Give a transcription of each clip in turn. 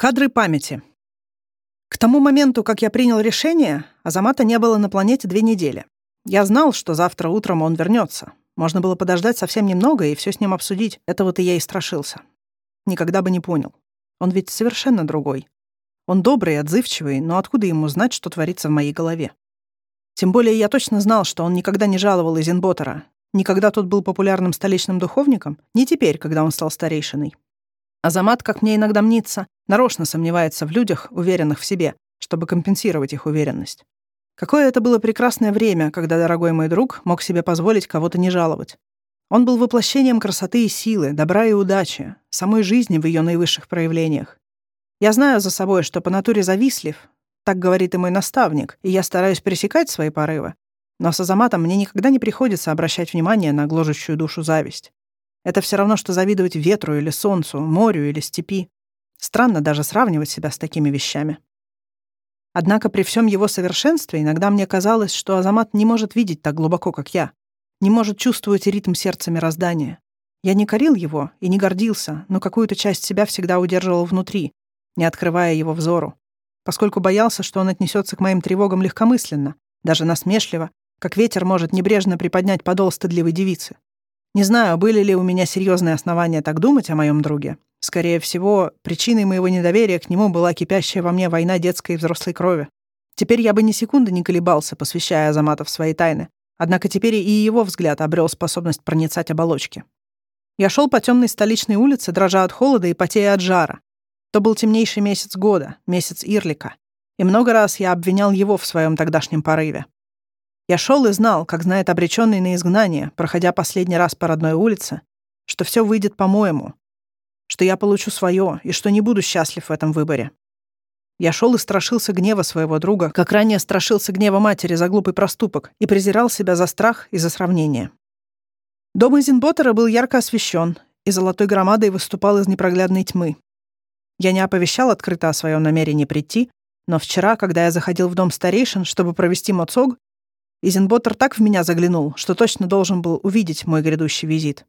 Кадры памяти. К тому моменту, как я принял решение, Азамата не было на планете две недели. Я знал, что завтра утром он вернется. Можно было подождать совсем немного и все с ним обсудить. Это вот и я и страшился. Никогда бы не понял. Он ведь совершенно другой. Он добрый отзывчивый, но откуда ему знать, что творится в моей голове? Тем более я точно знал, что он никогда не жаловал Изенботера. Никогда тот был популярным столичным духовником, не теперь, когда он стал старейшиной. Азамат, как мне иногда мнится, нарочно сомневается в людях, уверенных в себе, чтобы компенсировать их уверенность. Какое это было прекрасное время, когда дорогой мой друг мог себе позволить кого-то не жаловать. Он был воплощением красоты и силы, добра и удачи, самой жизни в ее наивысших проявлениях. Я знаю за собой, что по натуре завистлив, так говорит и мой наставник, и я стараюсь пресекать свои порывы. Но с Азаматом мне никогда не приходится обращать внимание на гложущую душу зависть. Это все равно, что завидовать ветру или солнцу, морю или степи. Странно даже сравнивать себя с такими вещами. Однако при всем его совершенстве иногда мне казалось, что Азамат не может видеть так глубоко, как я, не может чувствовать ритм сердца мироздания. Я не корил его и не гордился, но какую-то часть себя всегда удерживал внутри, не открывая его взору, поскольку боялся, что он отнесется к моим тревогам легкомысленно, даже насмешливо, как ветер может небрежно приподнять подол стыдливой девицы. Не знаю, были ли у меня серьезные основания так думать о моем друге. Скорее всего, причиной моего недоверия к нему была кипящая во мне война детской и взрослой крови. Теперь я бы ни секунды не колебался, посвящая Азамата в свои тайны. Однако теперь и его взгляд обрел способность проницать оболочки. Я шел по темной столичной улице, дрожа от холода и потея от жара. То был темнейший месяц года, месяц Ирлика. И много раз я обвинял его в своем тогдашнем порыве. Я шел и знал, как знает обреченный на изгнание, проходя последний раз по родной улице, что все выйдет по-моему, что я получу свое и что не буду счастлив в этом выборе. Я шел и страшился гнева своего друга, как ранее страшился гнева матери за глупый проступок и презирал себя за страх и за сравнение. Дом Изенботтера был ярко освещен, и золотой громадой выступал из непроглядной тьмы. Я не оповещал открыто о своем намерении прийти, но вчера, когда я заходил в дом старейшин, чтобы провести моцог, Изенботтер так в меня заглянул, что точно должен был увидеть мой грядущий визит.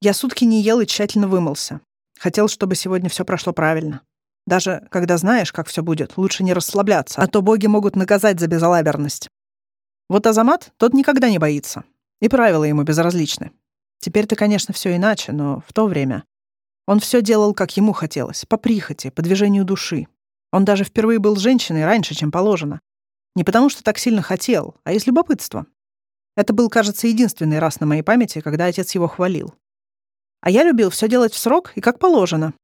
Я сутки не ел и тщательно вымылся. Хотел, чтобы сегодня все прошло правильно. Даже когда знаешь, как все будет, лучше не расслабляться, а то боги могут наказать за безалаберность. Вот Азамат, тот никогда не боится. И правила ему безразличны. Теперь-то, конечно, все иначе, но в то время он все делал, как ему хотелось, по прихоти, по движению души. Он даже впервые был женщиной раньше, чем положено. Не потому, что так сильно хотел, а из любопытства. Это был, кажется, единственный раз на моей памяти, когда отец его хвалил. А я любил все делать в срок и как положено.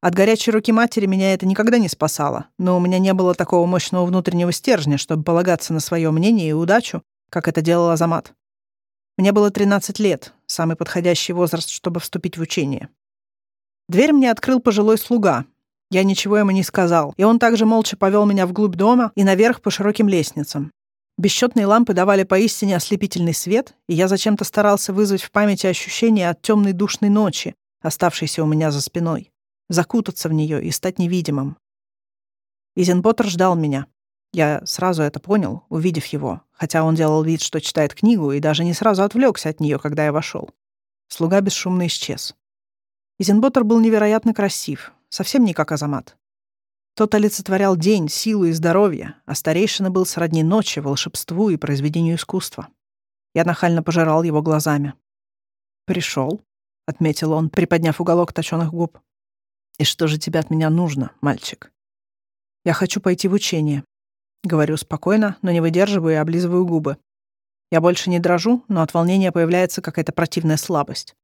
От горячей руки матери меня это никогда не спасало, но у меня не было такого мощного внутреннего стержня, чтобы полагаться на свое мнение и удачу, как это делал Азамат. Мне было 13 лет, самый подходящий возраст, чтобы вступить в учение. Дверь мне открыл пожилой слуга, я ничего ему не сказал, и он также молча повел меня вглубь дома и наверх по широким лестницам. Бесчетные лампы давали поистине ослепительный свет, и я зачем-то старался вызвать в памяти ощущение от темной душной ночи, оставшейся у меня за спиной, закутаться в нее и стать невидимым. Изенботтер ждал меня. Я сразу это понял, увидев его, хотя он делал вид, что читает книгу, и даже не сразу отвлекся от нее, когда я вошел. Слуга бесшумно исчез. Изенботтер был невероятно красив, совсем не как Азамат. Тот олицетворял день, силу и здоровье, а старейшина был сродни ночи, волшебству и произведению искусства. Я нахально пожирал его глазами. «Пришел», — отметил он, приподняв уголок точёных губ. «И что же тебе от меня нужно, мальчик?» «Я хочу пойти в учение», — говорю спокойно, но не выдерживаю и облизываю губы. Я больше не дрожу, но от волнения появляется какая-то противная слабость.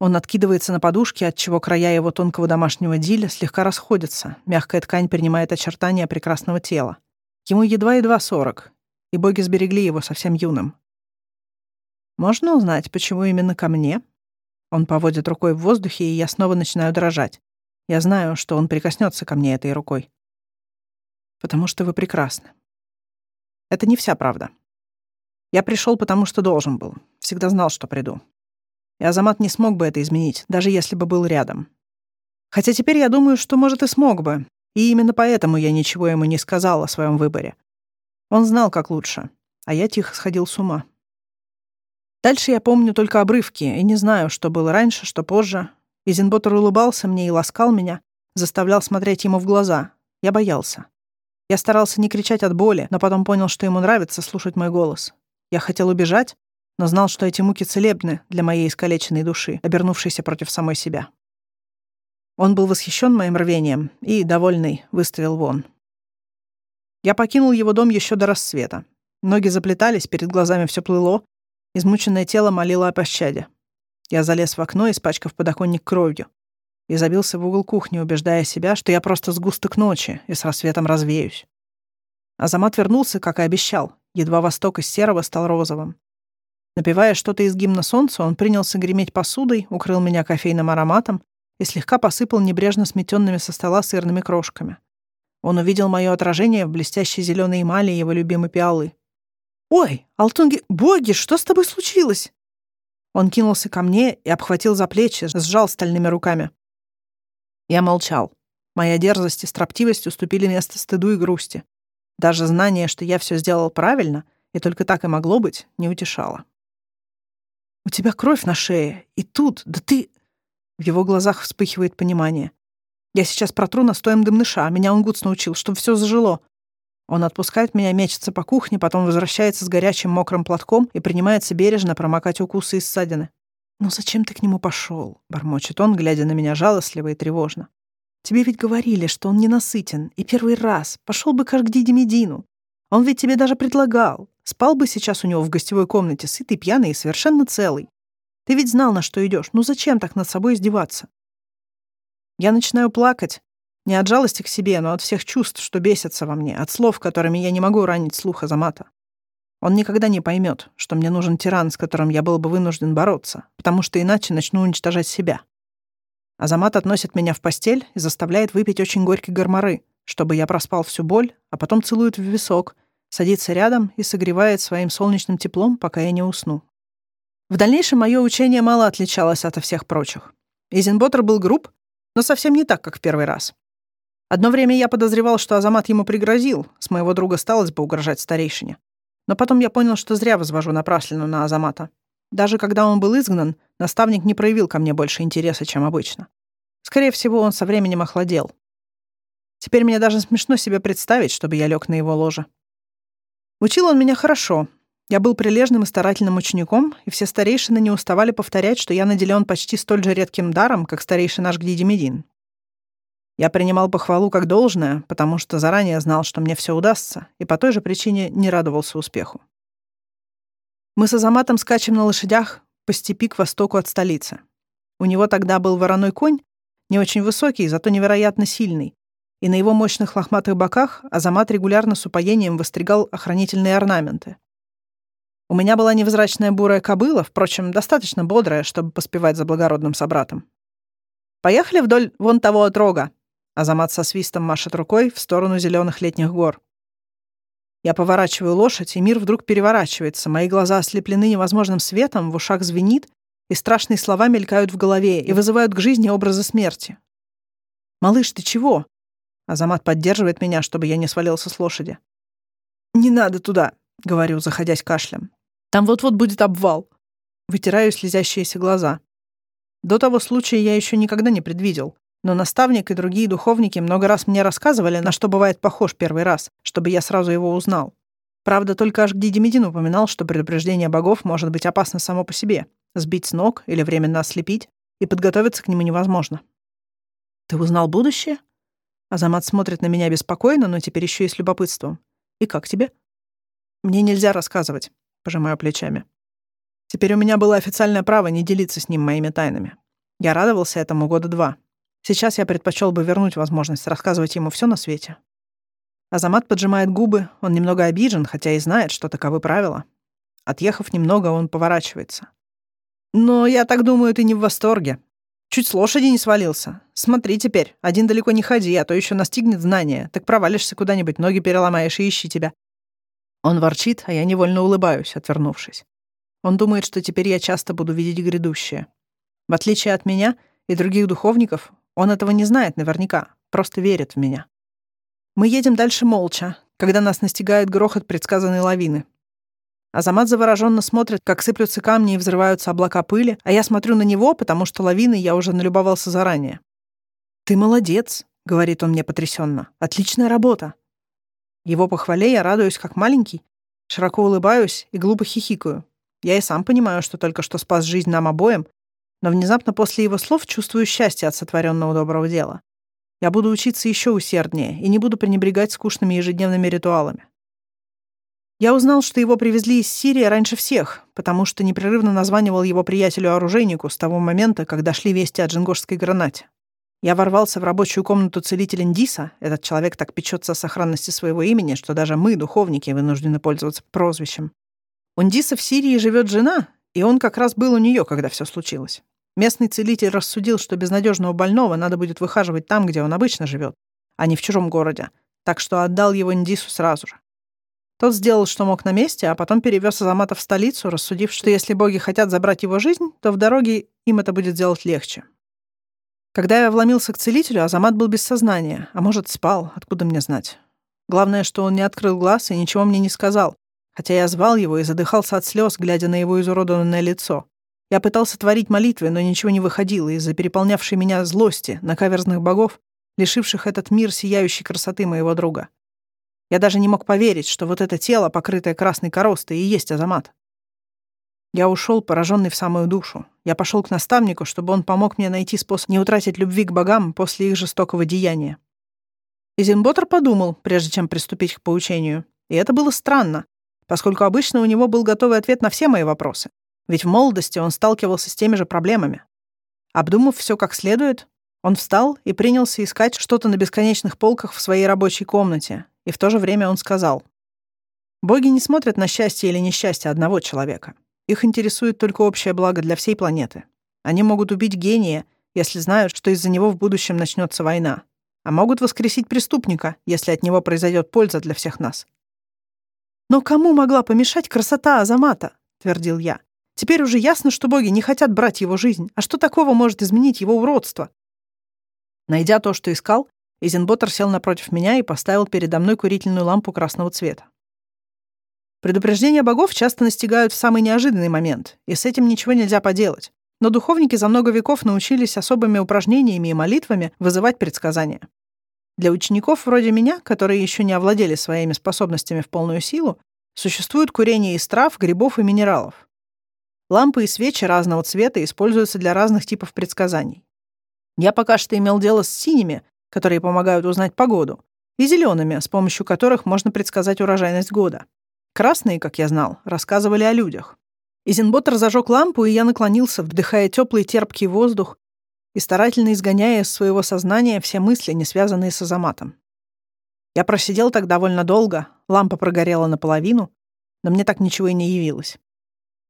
Он откидывается на подушке, отчего края его тонкого домашнего диля слегка расходятся, мягкая ткань принимает очертания прекрасного тела. Ему едва-едва сорок, и боги сберегли его совсем юным. «Можно узнать, почему именно ко мне?» Он поводит рукой в воздухе, и я снова начинаю дрожать. Я знаю, что он прикоснется ко мне этой рукой. «Потому что вы прекрасны». Это не вся правда. Я пришел, потому что должен был. Всегда знал, что приду и Азамат не смог бы это изменить, даже если бы был рядом. Хотя теперь я думаю, что, может, и смог бы, и именно поэтому я ничего ему не сказал о своем выборе. Он знал, как лучше, а я тихо сходил с ума. Дальше я помню только обрывки, и не знаю, что было раньше, что позже. Изенботтер улыбался мне и ласкал меня, заставлял смотреть ему в глаза. Я боялся. Я старался не кричать от боли, но потом понял, что ему нравится слушать мой голос. Я хотел убежать, но знал, что эти муки целебны для моей искалеченной души, обернувшейся против самой себя. Он был восхищен моим рвением и, довольный, выставил вон. Я покинул его дом еще до рассвета. Ноги заплетались, перед глазами все плыло, измученное тело молило о пощаде. Я залез в окно, испачкав подоконник кровью, и забился в угол кухни, убеждая себя, что я просто сгусток ночи и с рассветом развеюсь. Азамат вернулся, как и обещал, едва восток из серого стал розовым. Напевая что-то из гимна солнца, он принялся греметь посудой, укрыл меня кофейным ароматом и слегка посыпал небрежно сметенными со стола сырными крошками. Он увидел мое отражение в блестящей зеленой эмали его любимой пиалы. «Ой, Алтунги, боги, что с тобой случилось?» Он кинулся ко мне и обхватил за плечи, сжал стальными руками. Я молчал. Моя дерзость и строптивость уступили место стыду и грусти. Даже знание, что я все сделал правильно, и только так и могло быть, не утешало. «У тебя кровь на шее, и тут, да ты...» В его глазах вспыхивает понимание. «Я сейчас протру настоем дымныша, меня Унгутс научил, чтобы все зажило». Он отпускает меня, мечется по кухне, потом возвращается с горячим мокрым платком и принимается бережно промокать укусы и ссадины. «Ну зачем ты к нему пошел? бормочет он, глядя на меня жалостливо и тревожно. «Тебе ведь говорили, что он ненасытен, и первый раз. Пошел бы к Ашгдиде Медину. Он ведь тебе даже предлагал. Спал бы сейчас у него в гостевой комнате, сытый, пьяный и совершенно целый. Ты ведь знал, на что идешь. Ну зачем так над собой издеваться? Я начинаю плакать. Не от жалости к себе, но от всех чувств, что бесятся во мне, от слов, которыми я не могу ранить слух Азамата. Он никогда не поймет, что мне нужен тиран, с которым я был бы вынужден бороться, потому что иначе начну уничтожать себя. Азамат относит меня в постель и заставляет выпить очень горький горморы, чтобы я проспал всю боль, а потом целует в висок, садится рядом и согревает своим солнечным теплом, пока я не усну. В дальнейшем мое учение мало отличалось от всех прочих. Изенботер был груб, но совсем не так, как в первый раз. Одно время я подозревал, что Азамат ему пригрозил, с моего друга сталось бы угрожать старейшине. Но потом я понял, что зря возвожу напраслину на Азамата. Даже когда он был изгнан, наставник не проявил ко мне больше интереса, чем обычно. Скорее всего, он со временем охладел. Теперь мне даже смешно себе представить, чтобы я лег на его ложе. Учил он меня хорошо. Я был прилежным и старательным учеником, и все старейшины не уставали повторять, что я наделен почти столь же редким даром, как старейший наш Гдидимедин. Я принимал похвалу как должное, потому что заранее знал, что мне все удастся, и по той же причине не радовался успеху. Мы с Азаматом скачем на лошадях по степи к востоку от столицы. У него тогда был вороной конь, не очень высокий, зато невероятно сильный, и на его мощных лохматых боках Азамат регулярно с упоением востригал охранительные орнаменты. У меня была невзрачная бурая кобыла, впрочем, достаточно бодрая, чтобы поспевать за благородным собратом. «Поехали вдоль вон того отрога», Азамат со свистом машет рукой в сторону зеленых летних гор. Я поворачиваю лошадь, и мир вдруг переворачивается. Мои глаза ослеплены невозможным светом, в ушах звенит, и страшные слова мелькают в голове и вызывают к жизни образы смерти. «Малыш, ты чего?» Азамат поддерживает меня, чтобы я не свалился с лошади. «Не надо туда», — говорю, заходясь кашлем. «Там вот-вот будет обвал». Вытираю слезящиеся глаза. До того случая я еще никогда не предвидел. Но наставник и другие духовники много раз мне рассказывали, на что бывает похож первый раз, чтобы я сразу его узнал. Правда, только аж Гдидимедин упоминал, что предупреждение богов может быть опасно само по себе. Сбить с ног или временно ослепить, и подготовиться к нему невозможно. «Ты узнал будущее?» Азамат смотрит на меня беспокойно, но теперь еще и с любопытством. «И как тебе?» «Мне нельзя рассказывать», — пожимаю плечами. Теперь у меня было официальное право не делиться с ним моими тайнами. Я радовался этому года два. Сейчас я предпочел бы вернуть возможность рассказывать ему все на свете. Азамат поджимает губы, он немного обижен, хотя и знает, что таковы правила. Отъехав немного, он поворачивается. «Но я так думаю, ты не в восторге. Чуть с лошади не свалился. Смотри теперь, один далеко не ходи, а то еще настигнет знание. Так провалишься куда-нибудь, ноги переломаешь и ищи тебя». Он ворчит, а я невольно улыбаюсь, отвернувшись. Он думает, что теперь я часто буду видеть грядущее. В отличие от меня и других духовников, он этого не знает наверняка, просто верит в меня. Мы едем дальше молча, когда нас настигает грохот предсказанной лавины. Азамат завороженно смотрит, как сыплются камни и взрываются облака пыли, а я смотрю на него, потому что лавины я уже налюбовался заранее. «Ты молодец», — говорит он мне потрясенно. «Отличная работа!» Его похвале я радуюсь, как маленький, широко улыбаюсь и глупо хихикаю. Я и сам понимаю, что только что спас жизнь нам обоим, но внезапно после его слов чувствую счастье от сотворенного доброго дела. Я буду учиться еще усерднее и не буду пренебрегать скучными ежедневными ритуалами. Я узнал, что его привезли из Сирии раньше всех, потому что непрерывно названивал его приятелю-оружейнику с того момента, когда шли вести о джингошской гранате. Я ворвался в рабочую комнату целителя Ндиса. Этот человек так печется о сохранности своего имени, что даже мы, духовники, вынуждены пользоваться прозвищем. У Ндиса в Сирии живет жена, и он как раз был у нее, когда все случилось. Местный целитель рассудил, что безнадежного больного надо будет выхаживать там, где он обычно живет, а не в чужом городе, так что отдал его Ндису сразу же. Тот сделал, что мог на месте, а потом перевез Азамата в столицу, рассудив, что если боги хотят забрать его жизнь, то в дороге им это будет сделать легче. Когда я вломился к целителю, Азамат был без сознания, а может, спал, откуда мне знать. Главное, что он не открыл глаз и ничего мне не сказал, хотя я звал его и задыхался от слез, глядя на его изуродованное лицо. Я пытался творить молитвы, но ничего не выходило из-за переполнявшей меня злости на каверзных богов, лишивших этот мир сияющей красоты моего друга. Я даже не мог поверить, что вот это тело, покрытое красной коростой, и есть Азамат. Я ушел, пораженный в самую душу. Я пошел к наставнику, чтобы он помог мне найти способ не утратить любви к богам после их жестокого деяния. Изенботер подумал, прежде чем приступить к поучению. И это было странно, поскольку обычно у него был готовый ответ на все мои вопросы. Ведь в молодости он сталкивался с теми же проблемами. Обдумав все как следует, он встал и принялся искать что-то на бесконечных полках в своей рабочей комнате, и в то же время он сказал, «Боги не смотрят на счастье или несчастье одного человека. Их интересует только общее благо для всей планеты. Они могут убить гения, если знают, что из-за него в будущем начнется война, а могут воскресить преступника, если от него произойдет польза для всех нас. «Но кому могла помешать красота Азамата?» — твердил я. «Теперь уже ясно, что боги не хотят брать его жизнь. А что такого может изменить его уродство?» Найдя то, что искал, Изенботтер сел напротив меня и поставил передо мной курительную лампу красного цвета. Предупреждения богов часто настигают в самый неожиданный момент, и с этим ничего нельзя поделать. Но духовники за много веков научились особыми упражнениями и молитвами вызывать предсказания. Для учеников вроде меня, которые еще не овладели своими способностями в полную силу, существует курение из трав, грибов и минералов. Лампы и свечи разного цвета используются для разных типов предсказаний. Я пока что имел дело с синими, которые помогают узнать погоду, и зелеными, с помощью которых можно предсказать урожайность года. Красные, как я знал, рассказывали о людях. Изенботтер зажег лампу, и я наклонился, вдыхая теплый терпкий воздух и старательно изгоняя из своего сознания все мысли, не связанные с Азаматом. Я просидел так довольно долго, лампа прогорела наполовину, но мне так ничего и не явилось.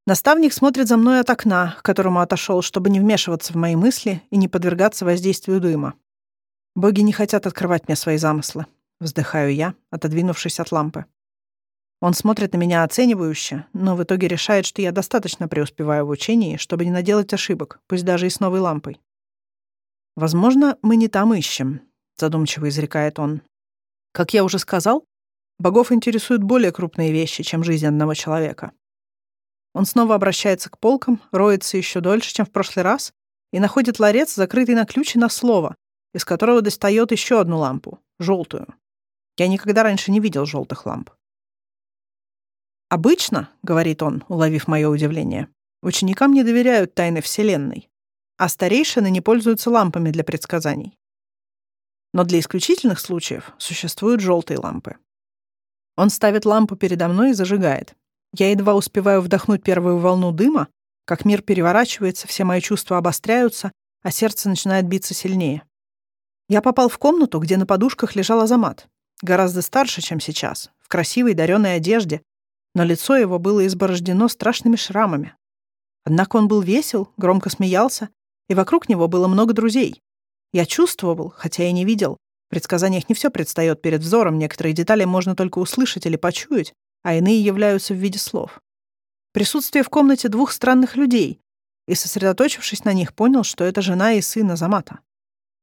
Наставник смотрит за мной от окна, к которому отошел, чтобы не вмешиваться в мои мысли и не подвергаться воздействию дыма. Боги не хотят открывать мне свои замыслы. Вздыхаю я, отодвинувшись от лампы. Он смотрит на меня оценивающе, но в итоге решает, что я достаточно преуспеваю в учении, чтобы не наделать ошибок, пусть даже и с новой лампой. «Возможно, мы не там ищем», — задумчиво изрекает он. «Как я уже сказал, богов интересуют более крупные вещи, чем жизнь одного человека». Он снова обращается к полкам, роется еще дольше, чем в прошлый раз, и находит ларец, закрытый на ключ и на слово, из которого достает еще одну лампу, желтую. Я никогда раньше не видел желтых ламп. «Обычно, — говорит он, уловив мое удивление, — ученикам не доверяют тайны Вселенной, а старейшины не пользуются лампами для предсказаний. Но для исключительных случаев существуют желтые лампы. Он ставит лампу передо мной и зажигает. Я едва успеваю вдохнуть первую волну дыма, как мир переворачивается, все мои чувства обостряются, а сердце начинает биться сильнее. Я попал в комнату, где на подушках лежал Азамат, гораздо старше, чем сейчас, в красивой дареной одежде, но лицо его было изборождено страшными шрамами. Однако он был весел, громко смеялся, и вокруг него было много друзей. Я чувствовал, хотя и не видел. В предсказаниях не все предстает перед взором, некоторые детали можно только услышать или почуять, а иные являются в виде слов. Присутствие в комнате двух странных людей, и, сосредоточившись на них, понял, что это жена и сын Азамата.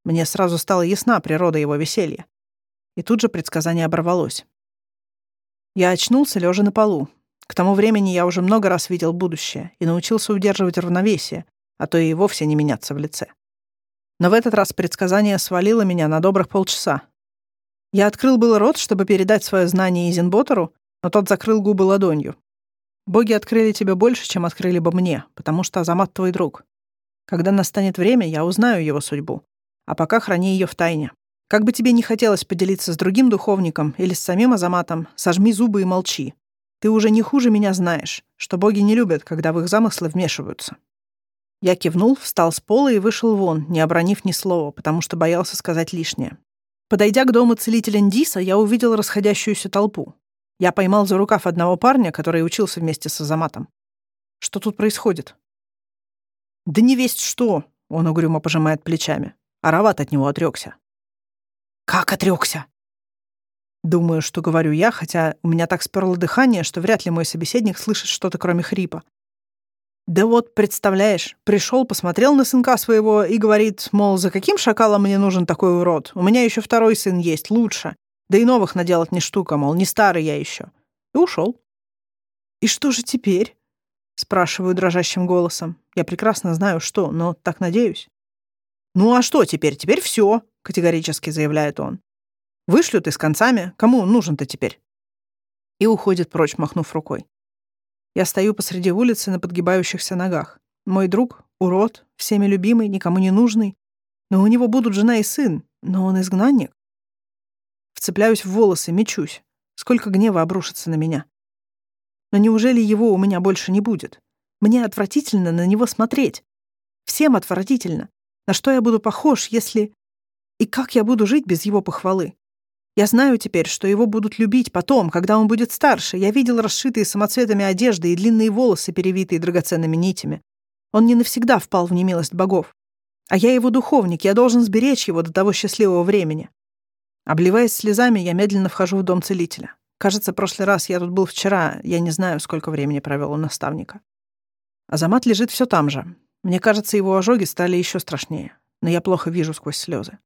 Мне сразу стала ясна природа его веселья. И тут же предсказание оборвалось. Я очнулся, лежа на полу. К тому времени я уже много раз видел будущее и научился удерживать равновесие, а то и вовсе не меняться в лице. Но в этот раз предсказание свалило меня на добрых полчаса. Я открыл был рот, чтобы передать свое знание Изенботеру, но тот закрыл губы ладонью. Боги открыли тебе больше, чем открыли бы мне, потому что Азамат твой друг. Когда настанет время, я узнаю его судьбу. А пока храни ее в тайне. Как бы тебе не хотелось поделиться с другим духовником или с самим Азаматом, сожми зубы и молчи. Ты уже не хуже меня знаешь, что боги не любят, когда в их замыслы вмешиваются. Я кивнул, встал с пола и вышел вон, не обронив ни слова, потому что боялся сказать лишнее. Подойдя к дому целителя Ндиса, я увидел расходящуюся толпу. Я поймал за рукав одного парня, который учился вместе с Азаматом. Что тут происходит? Да не весть что, он угрюмо пожимает плечами. Арават от него отрекся. Как отрекся? Думаю, что говорю я, хотя у меня так сперло дыхание, что вряд ли мой собеседник слышит что-то, кроме хрипа. Да вот, представляешь, пришел, посмотрел на сынка своего и говорит, мол, за каким шакалом мне нужен такой урод? У меня еще второй сын есть, лучше. Да и новых наделать не штука, мол, не старый я еще. И ушел. И что же теперь? Спрашиваю дрожащим голосом. Я прекрасно знаю, что, но так надеюсь. Ну а что теперь? Теперь все, категорически заявляет он. Вышлют и с концами. Кому он нужен-то теперь? И уходит прочь, махнув рукой. Я стою посреди улицы на подгибающихся ногах. Мой друг — урод, всеми любимый, никому не нужный. Но у него будут жена и сын, но он изгнанник. Вцепляюсь в волосы, мечусь. Сколько гнева обрушится на меня. Но неужели его у меня больше не будет? Мне отвратительно на него смотреть. Всем отвратительно. На что я буду похож, если... И как я буду жить без его похвалы? Я знаю теперь, что его будут любить потом, когда он будет старше. Я видел расшитые самоцветами одежды и длинные волосы, перевитые драгоценными нитями. Он не навсегда впал в немилость богов. А я его духовник, я должен сберечь его до того счастливого времени. Обливаясь слезами, я медленно вхожу в дом целителя. Кажется, прошлый раз я тут был вчера, я не знаю, сколько времени провел у наставника. Азамат лежит все там же. Мне кажется, его ожоги стали еще страшнее, но я плохо вижу сквозь слезы.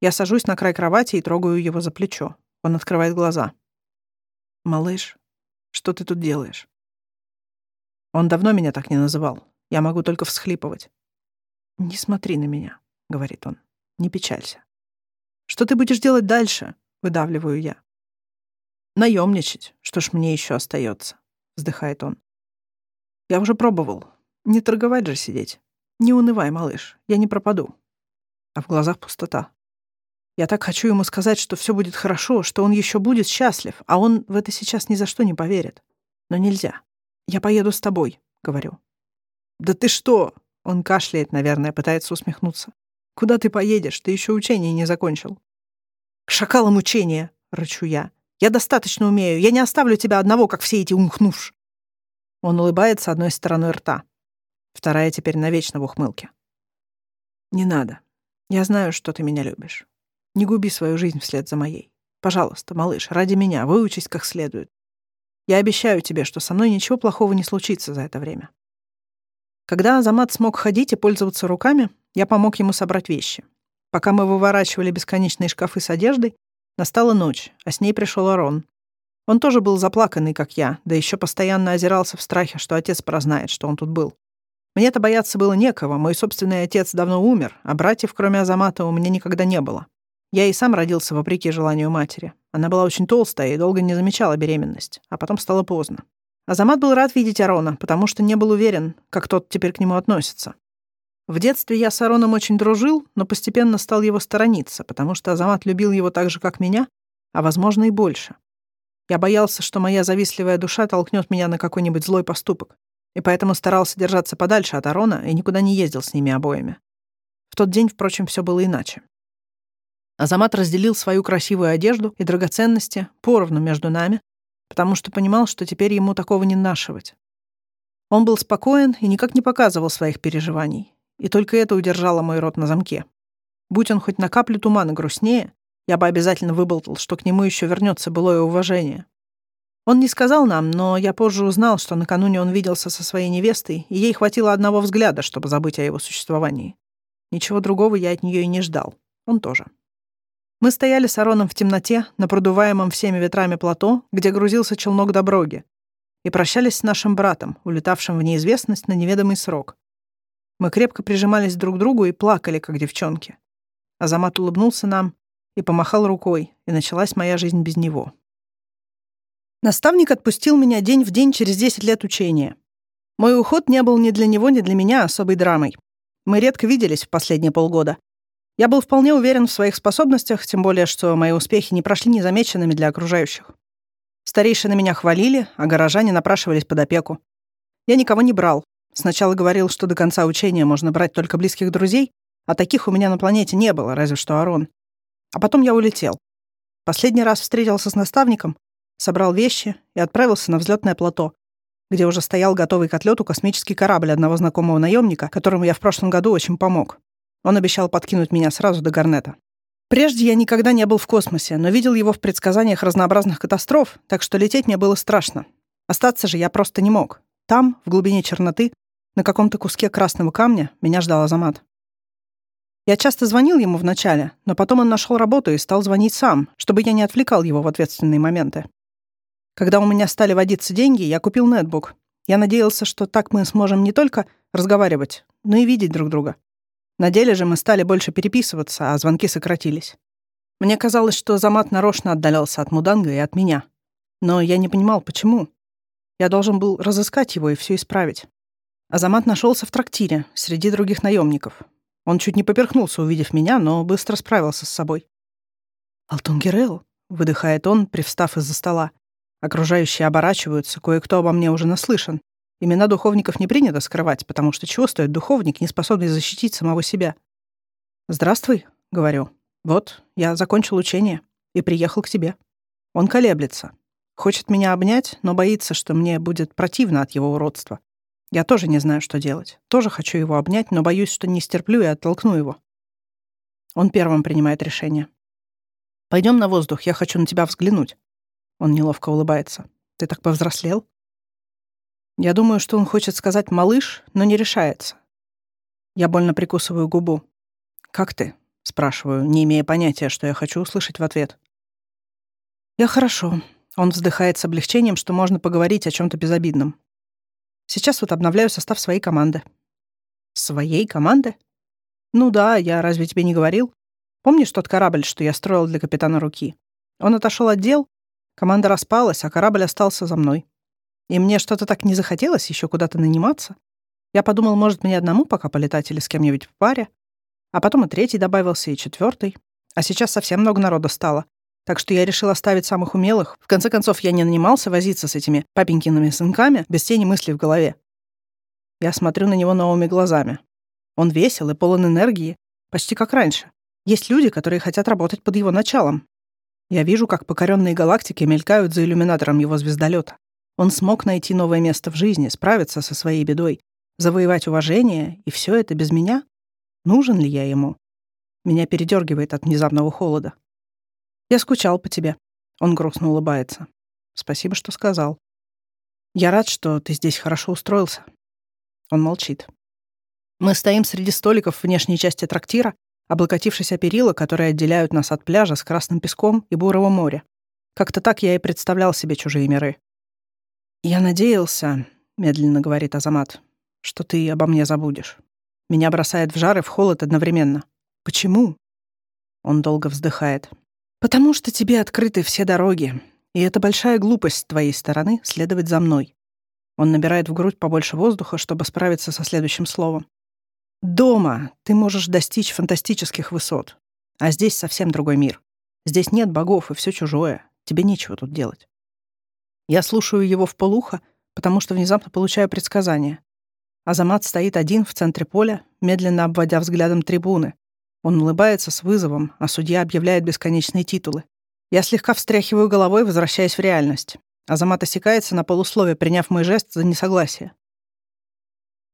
Я сажусь на край кровати и трогаю его за плечо. Он открывает глаза. «Малыш, что ты тут делаешь?» Он давно меня так не называл. Я могу только всхлипывать. «Не смотри на меня», — говорит он. «Не печалься». Что ты будешь делать дальше? Выдавливаю я. Наемничать. Что ж мне еще остается? Вздыхает он. Я уже пробовал. Не торговать же сидеть. Не унывай, малыш. Я не пропаду. А в глазах пустота. Я так хочу ему сказать, что все будет хорошо, что он еще будет счастлив, а он в это сейчас ни за что не поверит. Но нельзя. Я поеду с тобой, говорю. Да ты что? Он кашляет, наверное, пытается усмехнуться. Куда ты поедешь? Ты еще учение не закончил. К шакалам учения, рычу я. Я достаточно умею. Я не оставлю тебя одного, как все эти умхнувш. Он улыбается одной стороной рта. Вторая теперь навечно в ухмылке. Не надо. Я знаю, что ты меня любишь. Не губи свою жизнь вслед за моей. Пожалуйста, малыш, ради меня, выучись как следует. Я обещаю тебе, что со мной ничего плохого не случится за это время. Когда Азамат смог ходить и пользоваться руками, я помог ему собрать вещи. Пока мы выворачивали бесконечные шкафы с одеждой, настала ночь, а с ней пришел Арон. Он тоже был заплаканный, как я, да еще постоянно озирался в страхе, что отец прознает, что он тут был. Мне-то бояться было некого, мой собственный отец давно умер, а братьев, кроме Азамата, у меня никогда не было. Я и сам родился вопреки желанию матери. Она была очень толстая и долго не замечала беременность, а потом стало поздно. Азамат был рад видеть Арона, потому что не был уверен, как тот теперь к нему относится. В детстве я с Ароном очень дружил, но постепенно стал его сторониться, потому что Азамат любил его так же, как меня, а, возможно, и больше. Я боялся, что моя завистливая душа толкнет меня на какой-нибудь злой поступок, и поэтому старался держаться подальше от Арона и никуда не ездил с ними обоими. В тот день, впрочем, все было иначе. Азамат разделил свою красивую одежду и драгоценности поровну между нами, потому что понимал, что теперь ему такого не нашивать. Он был спокоен и никак не показывал своих переживаний, и только это удержало мой рот на замке. Будь он хоть на каплю тумана грустнее, я бы обязательно выболтал, что к нему еще вернется былое уважение. Он не сказал нам, но я позже узнал, что накануне он виделся со своей невестой, и ей хватило одного взгляда, чтобы забыть о его существовании. Ничего другого я от нее и не ждал. Он тоже. Мы стояли с Ароном в темноте, на продуваемом всеми ветрами плато, где грузился челнок Доброги, и прощались с нашим братом, улетавшим в неизвестность на неведомый срок. Мы крепко прижимались друг к другу и плакали, как девчонки. Азамат улыбнулся нам и помахал рукой, и началась моя жизнь без него. Наставник отпустил меня день в день через 10 лет учения. Мой уход не был ни для него, ни для меня особой драмой. Мы редко виделись в последние полгода. Я был вполне уверен в своих способностях, тем более, что мои успехи не прошли незамеченными для окружающих. Старейшины меня хвалили, а горожане напрашивались под опеку. Я никого не брал. Сначала говорил, что до конца учения можно брать только близких друзей, а таких у меня на планете не было, разве что Арон. А потом я улетел. Последний раз встретился с наставником, собрал вещи и отправился на взлетное плато, где уже стоял готовый к отлету космический корабль одного знакомого наемника, которому я в прошлом году очень помог. Он обещал подкинуть меня сразу до Гарнета. Прежде я никогда не был в космосе, но видел его в предсказаниях разнообразных катастроф, так что лететь мне было страшно. Остаться же я просто не мог. Там, в глубине черноты, на каком-то куске красного камня, меня ждал Азамат. Я часто звонил ему вначале, но потом он нашел работу и стал звонить сам, чтобы я не отвлекал его в ответственные моменты. Когда у меня стали водиться деньги, я купил нетбук. Я надеялся, что так мы сможем не только разговаривать, но и видеть друг друга. На деле же мы стали больше переписываться, а звонки сократились. Мне казалось, что Замат нарочно отдалялся от Муданга и от меня. Но я не понимал, почему. Я должен был разыскать его и все исправить. Азамат нашелся в трактире, среди других наемников. Он чуть не поперхнулся, увидев меня, но быстро справился с собой. «Алтон Герел», — выдыхает он, привстав из-за стола. Окружающие оборачиваются, кое-кто обо мне уже наслышан. Имена духовников не принято скрывать, потому что чего стоит духовник, не способный защитить самого себя? «Здравствуй», — говорю. «Вот, я закончил учение и приехал к тебе». Он колеблется. Хочет меня обнять, но боится, что мне будет противно от его уродства. Я тоже не знаю, что делать. Тоже хочу его обнять, но боюсь, что не стерплю и оттолкну его. Он первым принимает решение. Пойдем на воздух, я хочу на тебя взглянуть. Он неловко улыбается. «Ты так повзрослел?» Я думаю, что он хочет сказать «малыш», но не решается. Я больно прикусываю губу. «Как ты?» — спрашиваю, не имея понятия, что я хочу услышать в ответ. «Я хорошо». Он вздыхает с облегчением, что можно поговорить о чем то безобидном. «Сейчас вот обновляю состав своей команды». «Своей команды?» «Ну да, я разве тебе не говорил? Помнишь тот корабль, что я строил для капитана Руки? Он отошел от дел, Команда распалась, а корабль остался за мной. И мне что-то так не захотелось еще куда-то наниматься. Я подумал, может, мне одному пока полетать или с кем-нибудь в паре. А потом и третий добавился, и четвертый. А сейчас совсем много народа стало. Так что я решил оставить самых умелых. В конце концов, я не нанимался возиться с этими папенькиными сынками без тени мыслей в голове. Я смотрю на него новыми глазами. Он весел и полон энергии, почти как раньше. Есть люди, которые хотят работать под его началом. Я вижу, как покоренные галактики мелькают за иллюминатором его звездолета. Он смог найти новое место в жизни, справиться со своей бедой, завоевать уважение, и все это без меня? Нужен ли я ему? Меня передергивает от внезапного холода. Я скучал по тебе. Он грустно улыбается. Спасибо, что сказал. Я рад, что ты здесь хорошо устроился. Он молчит. Мы стоим среди столиков в внешней части трактира, облокотившись о перила, которые отделяют нас от пляжа с красным песком и бурого моря. Как-то так я и представлял себе чужие миры. «Я надеялся», — медленно говорит Азамат, — «что ты обо мне забудешь. Меня бросает в жар и в холод одновременно. Почему?» Он долго вздыхает. «Потому что тебе открыты все дороги, и это большая глупость с твоей стороны следовать за мной». Он набирает в грудь побольше воздуха, чтобы справиться со следующим словом. Дома ты можешь достичь фантастических высот. А здесь совсем другой мир. Здесь нет богов и все чужое. Тебе нечего тут делать. Я слушаю его в полухо, потому что внезапно получаю предсказание. Азамат стоит один в центре поля, медленно обводя взглядом трибуны. Он улыбается с вызовом, а судья объявляет бесконечные титулы. Я слегка встряхиваю головой, возвращаясь в реальность. Азамат осекается на полусловие, приняв мой жест за несогласие.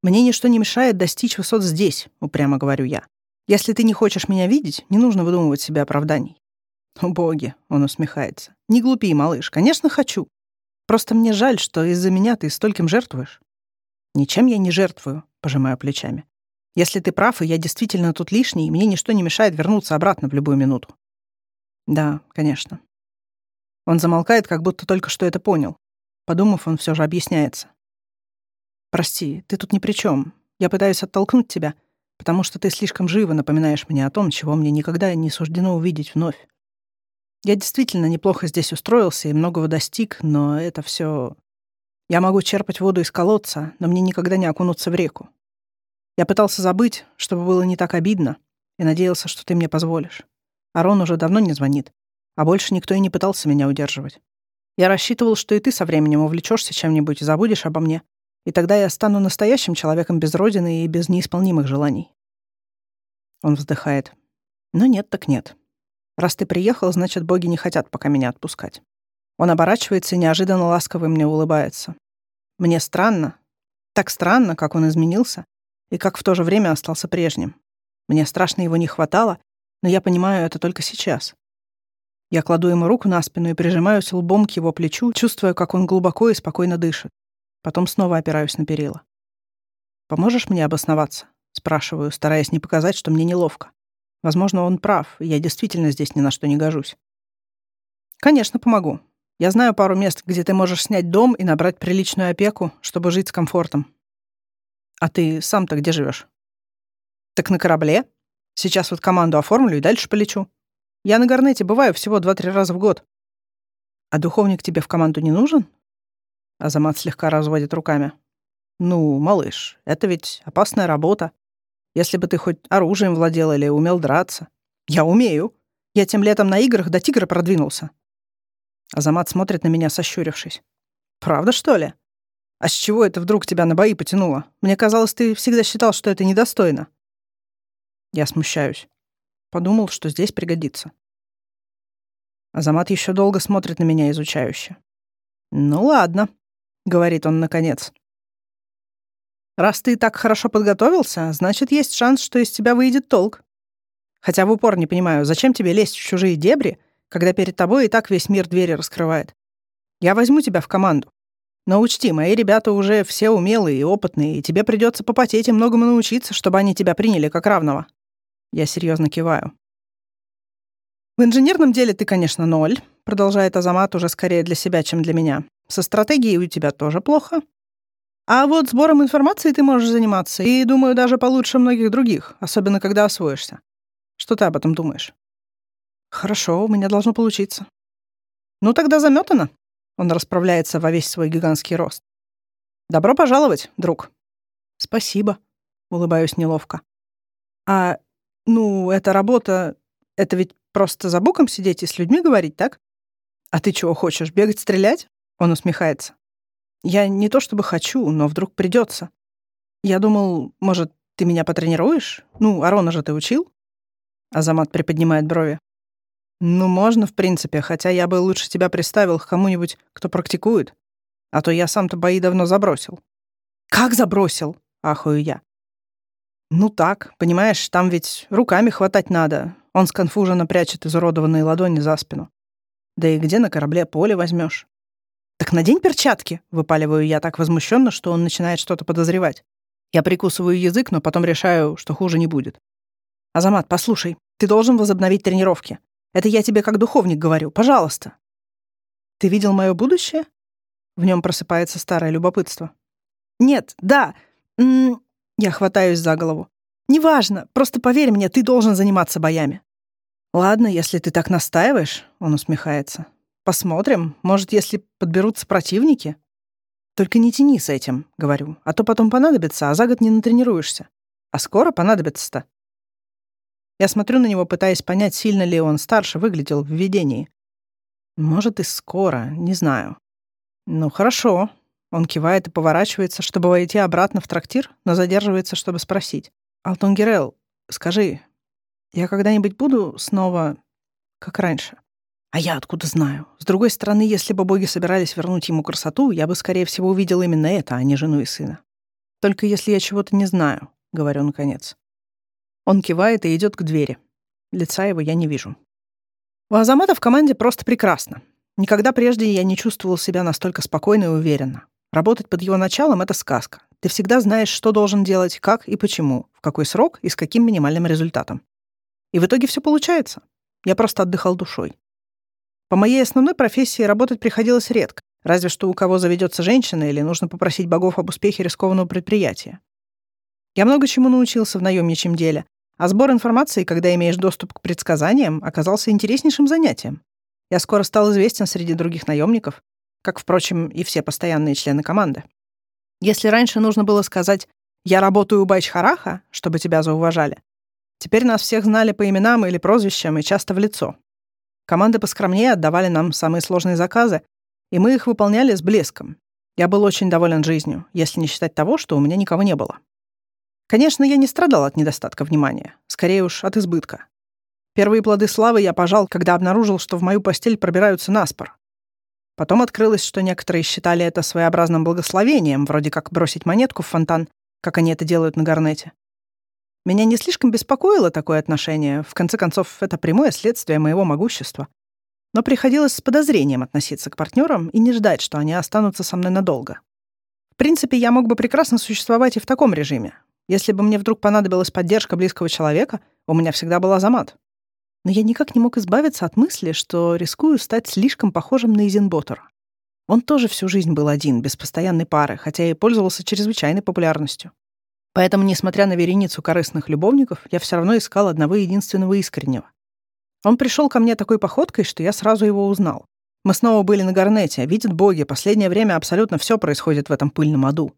«Мне ничто не мешает достичь высот здесь», — упрямо говорю я. «Если ты не хочешь меня видеть, не нужно выдумывать себе оправданий». «О, боги!» — он усмехается. «Не глупи, малыш. Конечно, хочу. Просто мне жаль, что из-за меня ты стольким жертвуешь». «Ничем я не жертвую», — пожимаю плечами. «Если ты прав, и я действительно тут лишний, мне ничто не мешает вернуться обратно в любую минуту». «Да, конечно». Он замолкает, как будто только что это понял. Подумав, он все же объясняется. «Прости, ты тут ни при чем. Я пытаюсь оттолкнуть тебя, потому что ты слишком живо напоминаешь мне о том, чего мне никогда не суждено увидеть вновь. Я действительно неплохо здесь устроился и многого достиг, но это все. Я могу черпать воду из колодца, но мне никогда не окунуться в реку. Я пытался забыть, чтобы было не так обидно, и надеялся, что ты мне позволишь. Арон уже давно не звонит, а больше никто и не пытался меня удерживать. Я рассчитывал, что и ты со временем увлечешься чем-нибудь и забудешь обо мне, и тогда я стану настоящим человеком без родины и без неисполнимых желаний. Он вздыхает. Но нет так нет. Раз ты приехал, значит, боги не хотят пока меня отпускать. Он оборачивается и неожиданно ласково мне улыбается. Мне странно, так странно, как он изменился, и как в то же время остался прежним. Мне страшно его не хватало, но я понимаю это только сейчас. Я кладу ему руку на спину и прижимаюсь лбом к его плечу, чувствуя, как он глубоко и спокойно дышит. Потом снова опираюсь на перила. «Поможешь мне обосноваться?» — спрашиваю, стараясь не показать, что мне неловко. Возможно, он прав, и я действительно здесь ни на что не гожусь. «Конечно, помогу. Я знаю пару мест, где ты можешь снять дом и набрать приличную опеку, чтобы жить с комфортом. А ты сам-то где живешь? Так на корабле. Сейчас вот команду оформлю и дальше полечу. Я на Гарнете бываю всего два-три раза в год. А духовник тебе в команду не нужен? Азамат слегка разводит руками. Ну, малыш, это ведь опасная работа. Если бы ты хоть оружием владел или умел драться. Я умею. Я тем летом на играх до тигра продвинулся. Азамат смотрит на меня, сощурившись. Правда, что ли? А с чего это вдруг тебя на бои потянуло? Мне казалось, ты всегда считал, что это недостойно. Я смущаюсь. Подумал, что здесь пригодится. Азамат еще долго смотрит на меня изучающе. «Ну ладно», — говорит он наконец. «Раз ты так хорошо подготовился, значит, есть шанс, что из тебя выйдет толк. Хотя в упор не понимаю, зачем тебе лезть в чужие дебри, когда перед тобой и так весь мир двери раскрывает. Я возьму тебя в команду. Но учти, мои ребята уже все умелые и опытные, и тебе придется попотеть и многому научиться, чтобы они тебя приняли как равного. Я серьезно киваю. «В инженерном деле ты, конечно, ноль», — продолжает Азамат уже скорее для себя, чем для меня. «Со стратегией у тебя тоже плохо. А вот сбором информации ты можешь заниматься, и, думаю, даже получше многих других, особенно когда освоишься. Что ты об этом думаешь?» «Хорошо, у меня должно получиться». «Ну тогда заметано». Он расправляется во весь свой гигантский рост. «Добро пожаловать, друг». «Спасибо», — улыбаюсь неловко. «А ну, эта работа... Это ведь просто за боком сидеть и с людьми говорить, так? А ты чего хочешь, бегать, стрелять? Он усмехается. Я не то чтобы хочу, но вдруг придется. Я думал, может, ты меня потренируешь? Ну, Арона же ты учил? Азамат приподнимает брови. Ну, можно, в принципе, хотя я бы лучше тебя приставил к кому-нибудь, кто практикует. А то я сам-то бои давно забросил. Как забросил? Ахую я. Ну так, понимаешь, там ведь руками хватать надо. Он сконфуженно прячет изуродованные ладони за спину. Да и где на корабле поле возьмешь? Так надень перчатки, выпаливаю я так возмущенно, что он начинает что-то подозревать. Я прикусываю язык, но потом решаю, что хуже не будет. Азамат, послушай, ты должен возобновить тренировки. Это я тебе как духовник говорю, пожалуйста. Ты видел мое будущее? В нем просыпается старое любопытство. Нет, да. М -м я хватаюсь за голову. «Неважно, просто поверь мне, ты должен заниматься боями». «Ладно, если ты так настаиваешь», — он усмехается. «Посмотрим, может, если подберутся противники?» «Только не тяни с этим», — говорю, «а то потом понадобится, а за год не натренируешься. А скоро понадобится-то». Я смотрю на него, пытаясь понять, сильно ли он старше выглядел в видении. Может, и скоро, не знаю. «Ну, хорошо», он кивает и поворачивается, чтобы войти обратно в трактир, но задерживается, чтобы спросить. «Алтон Герел, скажи, я когда-нибудь буду снова как раньше?» А я откуда знаю? С другой стороны, если бы боги собирались вернуть ему красоту, я бы, скорее всего, увидел именно это, а не жену и сына. Только если я чего-то не знаю, — говорю наконец. Он кивает и идет к двери. Лица его я не вижу. У Азамата в команде просто прекрасно. Никогда прежде я не чувствовал себя настолько спокойно и уверенно. Работать под его началом — это сказка. Ты всегда знаешь, что должен делать, как и почему, в какой срок и с каким минимальным результатом. И в итоге все получается. Я просто отдыхал душой. По моей основной профессии работать приходилось редко, разве что у кого заведется женщина или нужно попросить богов об успехе рискованного предприятия. Я много чему научился в наемничьем деле, а сбор информации, когда имеешь доступ к предсказаниям, оказался интереснейшим занятием. Я скоро стал известен среди других наемников, как, впрочем, и все постоянные члены команды. Если раньше нужно было сказать «я работаю у Байчхараха», чтобы тебя зауважали, теперь нас всех знали по именам или прозвищам и часто в лицо. Команды поскромнее отдавали нам самые сложные заказы, и мы их выполняли с блеском. Я был очень доволен жизнью, если не считать того, что у меня никого не было. Конечно, я не страдал от недостатка внимания, скорее уж от избытка. Первые плоды славы я пожал, когда обнаружил, что в мою постель пробираются наспор. Потом открылось, что некоторые считали это своеобразным благословением, вроде как бросить монетку в фонтан, как они это делают на Гарнете. Меня не слишком беспокоило такое отношение, в конце концов, это прямое следствие моего могущества. Но приходилось с подозрением относиться к партнерам и не ждать, что они останутся со мной надолго. В принципе, я мог бы прекрасно существовать и в таком режиме, если бы мне вдруг понадобилась поддержка близкого человека, у меня всегда был Азамат. Но я никак не мог избавиться от мысли, что рискую стать слишком похожим на Изенботера. Он тоже всю жизнь был один, без постоянной пары, хотя и пользовался чрезвычайной популярностью. Поэтому, несмотря на вереницу корыстных любовников, я все равно искал одного единственного искреннего. Он пришел ко мне такой походкой, что я сразу его узнал. Мы снова были на Гарнете, а видят боги, последнее время абсолютно все происходит в этом пыльном аду.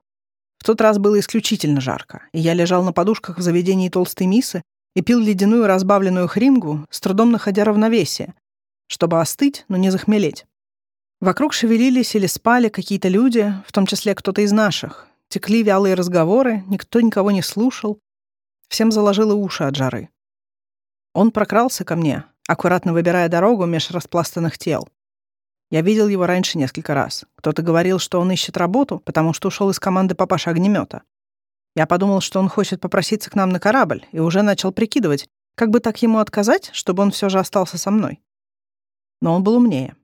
В тот раз было исключительно жарко, и я лежал на подушках в заведении толстой мисы и пил ледяную разбавленную хрингу, с трудом находя равновесие, чтобы остыть, но не захмелеть. Вокруг шевелились или спали какие-то люди, в том числе кто-то из наших. Текли вялые разговоры, никто никого не слушал. Всем заложило уши от жары. Он прокрался ко мне, аккуратно выбирая дорогу меж распластанных тел. Я видел его раньше несколько раз. Кто-то говорил, что он ищет работу, потому что ушел из команды папаша огнемета. Я подумал, что он хочет попроситься к нам на корабль, и уже начал прикидывать, как бы так ему отказать, чтобы он все же остался со мной. Но он был умнее.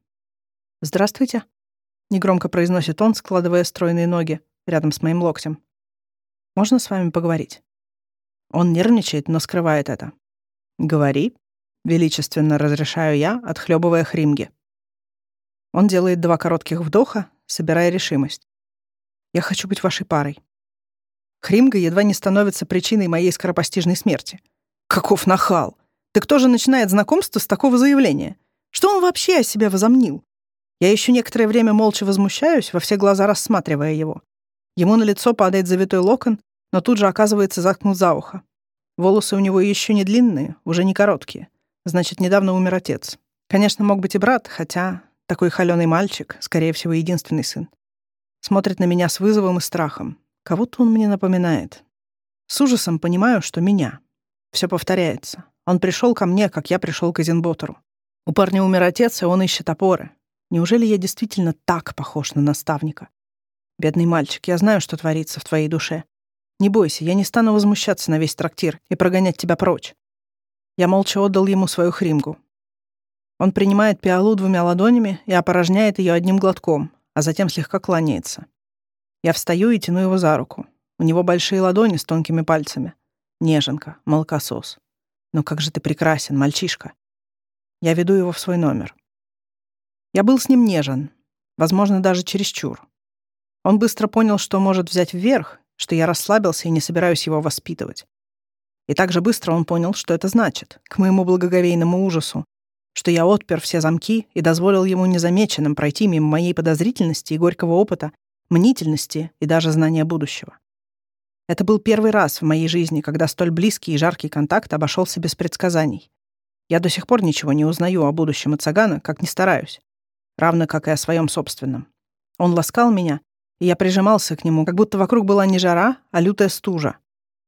«Здравствуйте», — негромко произносит он, складывая стройные ноги рядом с моим локтем. «Можно с вами поговорить?» Он нервничает, но скрывает это. «Говори», — величественно разрешаю я, отхлебывая хримги. Он делает два коротких вдоха, собирая решимость. «Я хочу быть вашей парой». Хримга едва не становится причиной моей скоропостижной смерти. Каков нахал! Да кто же начинает знакомство с такого заявления? Что он вообще о себе возомнил? Я еще некоторое время молча возмущаюсь, во все глаза рассматривая его. Ему на лицо падает завитой локон, но тут же оказывается заткнут за ухо. Волосы у него еще не длинные, уже не короткие. Значит, недавно умер отец. Конечно, мог быть и брат, хотя такой холеный мальчик, скорее всего, единственный сын. Смотрит на меня с вызовом и страхом. Кого-то он мне напоминает. С ужасом понимаю, что меня. Все повторяется. Он пришел ко мне, как я пришел к Эзенботеру. У парня умер отец, и он ищет опоры. Неужели я действительно так похож на наставника? Бедный мальчик, я знаю, что творится в твоей душе. Не бойся, я не стану возмущаться на весь трактир и прогонять тебя прочь. Я молча отдал ему свою хримгу. Он принимает пиалу двумя ладонями и опорожняет ее одним глотком, а затем слегка кланяется. Я встаю и тяну его за руку. У него большие ладони с тонкими пальцами. Неженка, молокосос. Ну как же ты прекрасен, мальчишка. Я веду его в свой номер. Я был с ним нежен, возможно, даже чересчур. Он быстро понял, что может взять вверх, что я расслабился и не собираюсь его воспитывать. И также быстро он понял, что это значит, к моему благоговейному ужасу, что я отпер все замки и дозволил ему незамеченным пройти мимо моей подозрительности и горького опыта, мнительности и даже знания будущего. Это был первый раз в моей жизни, когда столь близкий и жаркий контакт обошелся без предсказаний. Я до сих пор ничего не узнаю о будущем Ицагана, как не стараюсь, равно как и о своем собственном. Он ласкал меня, я прижимался к нему, как будто вокруг была не жара, а лютая стужа.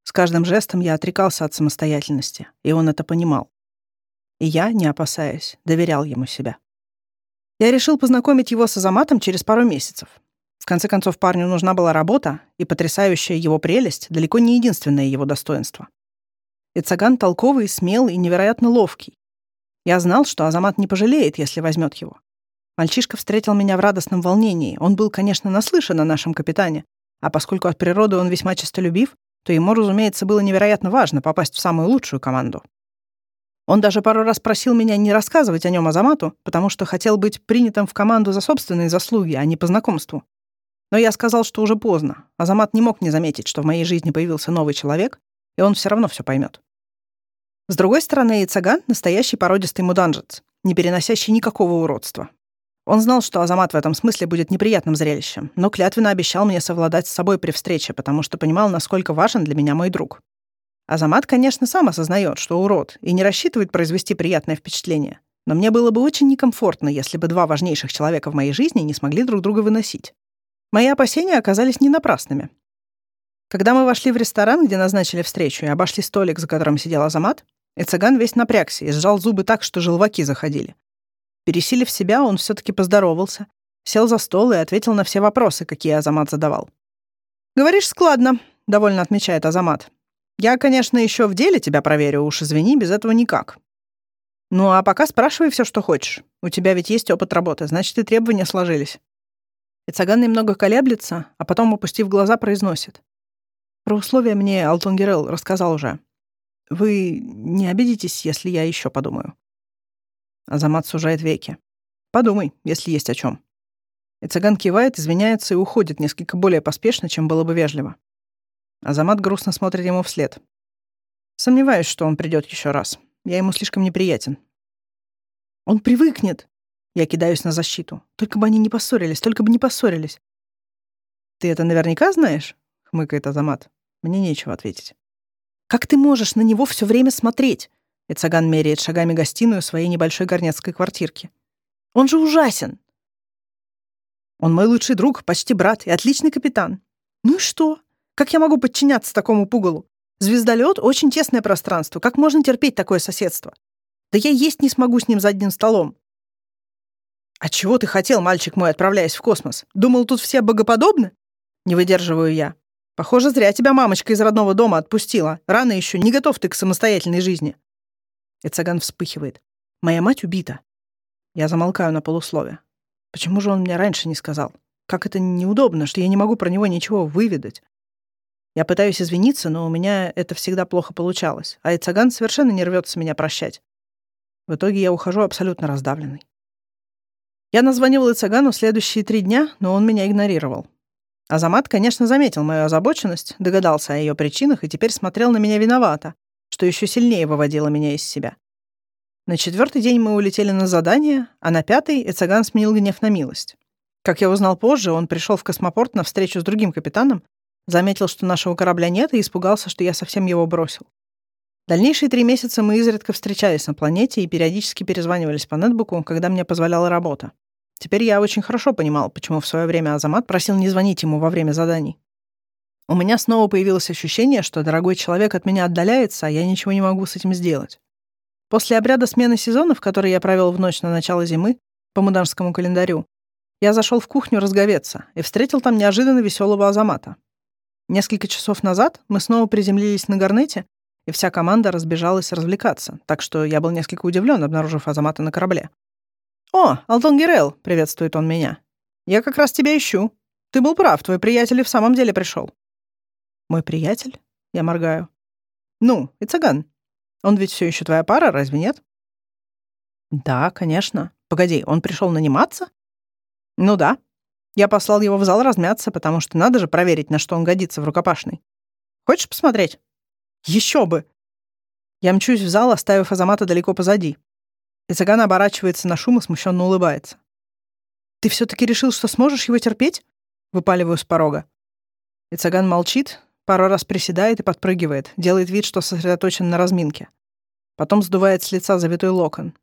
С каждым жестом я отрекался от самостоятельности, и он это понимал и я, не опасаясь, доверял ему себя. Я решил познакомить его с Азаматом через пару месяцев. В конце концов, парню нужна была работа, и потрясающая его прелесть далеко не единственное его достоинство. Ицаган толковый, смелый и невероятно ловкий. Я знал, что Азамат не пожалеет, если возьмет его. Мальчишка встретил меня в радостном волнении. Он был, конечно, наслышан о нашем капитане, а поскольку от природы он весьма честолюбив, то ему, разумеется, было невероятно важно попасть в самую лучшую команду. Он даже пару раз просил меня не рассказывать о нем Азамату, потому что хотел быть принятым в команду за собственные заслуги, а не по знакомству. Но я сказал, что уже поздно. Азамат не мог не заметить, что в моей жизни появился новый человек, и он все равно все поймет. С другой стороны, Ицаган — настоящий породистый муданжец, не переносящий никакого уродства. Он знал, что Азамат в этом смысле будет неприятным зрелищем, но клятвенно обещал мне совладать с собой при встрече, потому что понимал, насколько важен для меня мой друг. Азамат, конечно, сам осознает, что урод, и не рассчитывает произвести приятное впечатление. Но мне было бы очень некомфортно, если бы два важнейших человека в моей жизни не смогли друг друга выносить. Мои опасения оказались не напрасными. Когда мы вошли в ресторан, где назначили встречу, и обошли столик, за которым сидел Азамат, и цыган весь напрягся и сжал зубы так, что желваки заходили. Пересилив себя, он все таки поздоровался, сел за стол и ответил на все вопросы, какие Азамат задавал. «Говоришь складно», — довольно отмечает Азамат. «Я, конечно, еще в деле тебя проверю, уж извини, без этого никак. Ну а пока спрашивай все, что хочешь. У тебя ведь есть опыт работы, значит, и требования сложились. И Цаган немного колеблется, а потом, опустив глаза, произносит. «Про условия мне Алтон Герел рассказал уже. Вы не обидитесь, если я еще подумаю?» Азамат сужает веки. «Подумай, если есть о чем. И цыган кивает, извиняется и уходит несколько более поспешно, чем было бы вежливо. Азамат грустно смотрит ему вслед. Сомневаюсь, что он придет еще раз. Я ему слишком неприятен. Он привыкнет, я кидаюсь на защиту. Только бы они не поссорились, только бы не поссорились. «Ты это наверняка знаешь?» — хмыкает Азамат. Мне нечего ответить. «Как ты можешь на него все время смотреть?» И Цаган меряет шагами гостиную своей небольшой горнецкой квартирки. «Он же ужасен!» «Он мой лучший друг, почти брат и отличный капитан. Ну и что? Как я могу подчиняться такому пугалу? Звездолет — очень тесное пространство. Как можно терпеть такое соседство? Да я есть не смогу с ним за одним столом. «А чего ты хотел, мальчик мой, отправляясь в космос? Думал, тут все богоподобны?» Не выдерживаю я. «Похоже, зря тебя мамочка из родного дома отпустила. Рано еще, не готов ты к самостоятельной жизни». И цыган вспыхивает. «Моя мать убита». Я замолкаю на полуслове. Почему же он мне раньше не сказал? Как это неудобно, что я не могу про него ничего выведать. Я пытаюсь извиниться, но у меня это всегда плохо получалось, а Ицаган совершенно не рвется меня прощать. В итоге я ухожу абсолютно раздавленный. Я названивал Ицагану следующие три дня, но он меня игнорировал. Азамат, конечно, заметил мою озабоченность, догадался о ее причинах и теперь смотрел на меня виновато, что еще сильнее выводило меня из себя. На четвертый день мы улетели на задание, а на пятый Эцаган сменил гнев на милость. Как я узнал позже, он пришел в космопорт на встречу с другим капитаном, заметил, что нашего корабля нет, и испугался, что я совсем его бросил. Дальнейшие три месяца мы изредка встречались на планете и периодически перезванивались по нетбуку, когда мне позволяла работа. Теперь я очень хорошо понимал, почему в свое время Азамат просил не звонить ему во время заданий. У меня снова появилось ощущение, что дорогой человек от меня отдаляется, а я ничего не могу с этим сделать. После обряда смены сезонов, который я провел в ночь на начало зимы, по муданскому календарю, я зашел в кухню разговеться и встретил там неожиданно веселого Азамата. Несколько часов назад мы снова приземлились на Гарнете, и вся команда разбежалась развлекаться, так что я был несколько удивлен, обнаружив Азамата на корабле. «О, Алтон Герел!» — приветствует он меня. «Я как раз тебя ищу. Ты был прав, твой приятель и в самом деле пришел. «Мой приятель?» — я моргаю. «Ну, и цыган. Он ведь все еще твоя пара, разве нет?» «Да, конечно. Погоди, он пришел наниматься?» «Ну да. Я послал его в зал размяться, потому что надо же проверить, на что он годится в рукопашной. Хочешь посмотреть?» «Еще бы!» Я мчусь в зал, оставив Азамата далеко позади. И цыган оборачивается на шум и смущенно улыбается. «Ты все-таки решил, что сможешь его терпеть?» Выпаливаю с порога. И цыган молчит, пару раз приседает и подпрыгивает, делает вид, что сосредоточен на разминке. Потом сдувает с лица завитой локон.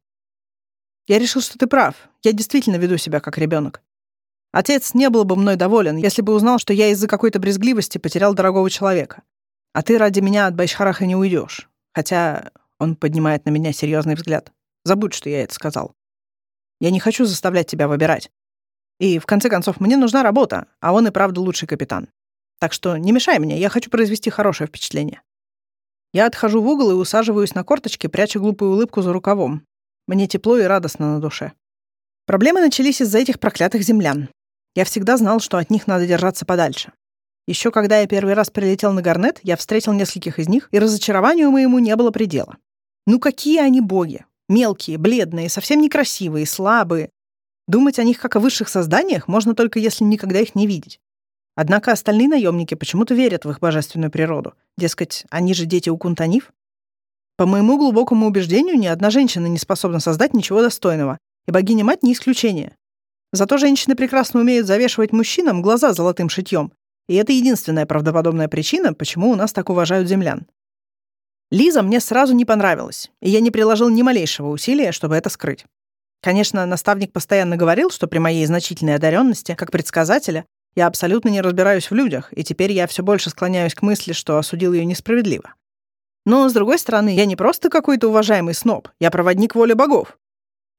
«Я решил, что ты прав. Я действительно веду себя как ребенок. Отец не был бы мной доволен, если бы узнал, что я из-за какой-то брезгливости потерял дорогого человека. А ты ради меня от Байшхараха не уйдешь. Хотя он поднимает на меня серьезный взгляд. Забудь, что я это сказал. Я не хочу заставлять тебя выбирать. И, в конце концов, мне нужна работа, а он и правда лучший капитан. Так что не мешай мне, я хочу произвести хорошее впечатление. Я отхожу в угол и усаживаюсь на корточки, пряча глупую улыбку за рукавом. Мне тепло и радостно на душе. Проблемы начались из-за этих проклятых землян. Я всегда знал, что от них надо держаться подальше. Еще когда я первый раз прилетел на Гарнет, я встретил нескольких из них, и разочарованию моему не было предела. Ну какие они боги! Мелкие, бледные, совсем некрасивые, слабые. Думать о них как о высших созданиях можно только если никогда их не видеть. Однако остальные наемники почему-то верят в их божественную природу. Дескать, они же дети Укунтанив. По моему глубокому убеждению, ни одна женщина не способна создать ничего достойного, и богиня-мать не исключение. Зато женщины прекрасно умеют завешивать мужчинам глаза золотым шитьем, и это единственная правдоподобная причина, почему у нас так уважают землян. Лиза мне сразу не понравилась, и я не приложил ни малейшего усилия, чтобы это скрыть. Конечно, наставник постоянно говорил, что при моей значительной одаренности, как предсказателя, я абсолютно не разбираюсь в людях, и теперь я все больше склоняюсь к мысли, что осудил ее несправедливо. Но, с другой стороны, я не просто какой-то уважаемый сноб, я проводник воли богов.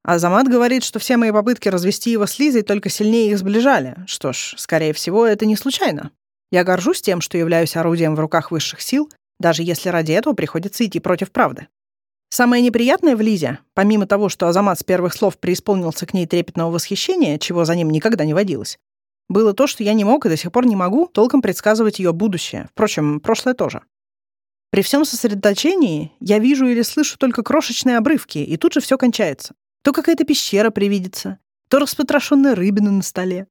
Азамат говорит, что все мои попытки развести его с Лизой только сильнее их сближали. Что ж, скорее всего, это не случайно. Я горжусь тем, что являюсь орудием в руках высших сил, даже если ради этого приходится идти против правды. Самое неприятное в Лизе, помимо того, что Азамат с первых слов преисполнился к ней трепетного восхищения, чего за ним никогда не водилось, было то, что я не мог и до сих пор не могу толком предсказывать ее будущее. Впрочем, прошлое тоже. При всем сосредоточении я вижу или слышу только крошечные обрывки, и тут же все кончается. То какая-то пещера привидится, то распотрошенная рыбина на столе,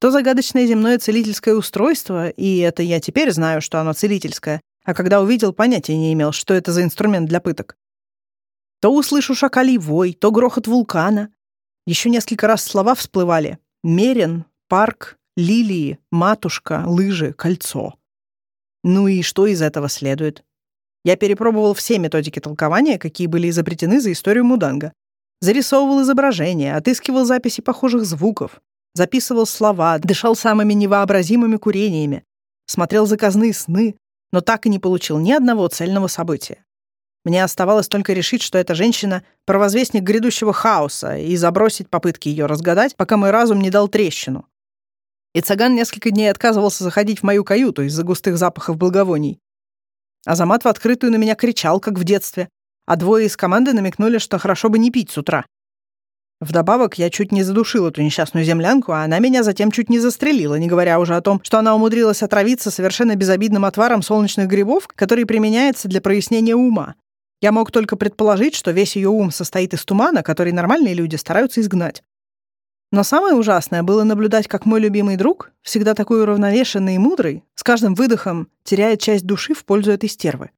то загадочное земное целительское устройство, и это я теперь знаю, что оно целительское, а когда увидел, понятия не имел, что это за инструмент для пыток. То услышу шакалий вой, то грохот вулкана. Еще несколько раз слова всплывали. Мерен, парк, лилии, матушка, лыжи, кольцо. Ну и что из этого следует? Я перепробовал все методики толкования, какие были изобретены за историю Муданга. Зарисовывал изображения, отыскивал записи похожих звуков, записывал слова, дышал самыми невообразимыми курениями, смотрел заказные сны, но так и не получил ни одного цельного события. Мне оставалось только решить, что эта женщина — провозвестник грядущего хаоса, и забросить попытки ее разгадать, пока мой разум не дал трещину. И Цаган несколько дней отказывался заходить в мою каюту из-за густых запахов благовоний. Азамат в открытую на меня кричал, как в детстве, а двое из команды намекнули, что хорошо бы не пить с утра. Вдобавок, я чуть не задушил эту несчастную землянку, а она меня затем чуть не застрелила, не говоря уже о том, что она умудрилась отравиться совершенно безобидным отваром солнечных грибов, который применяется для прояснения ума. Я мог только предположить, что весь ее ум состоит из тумана, который нормальные люди стараются изгнать. Но самое ужасное было наблюдать, как мой любимый друг, всегда такой уравновешенный и мудрый, с каждым выдохом теряет часть души в пользу этой стервы.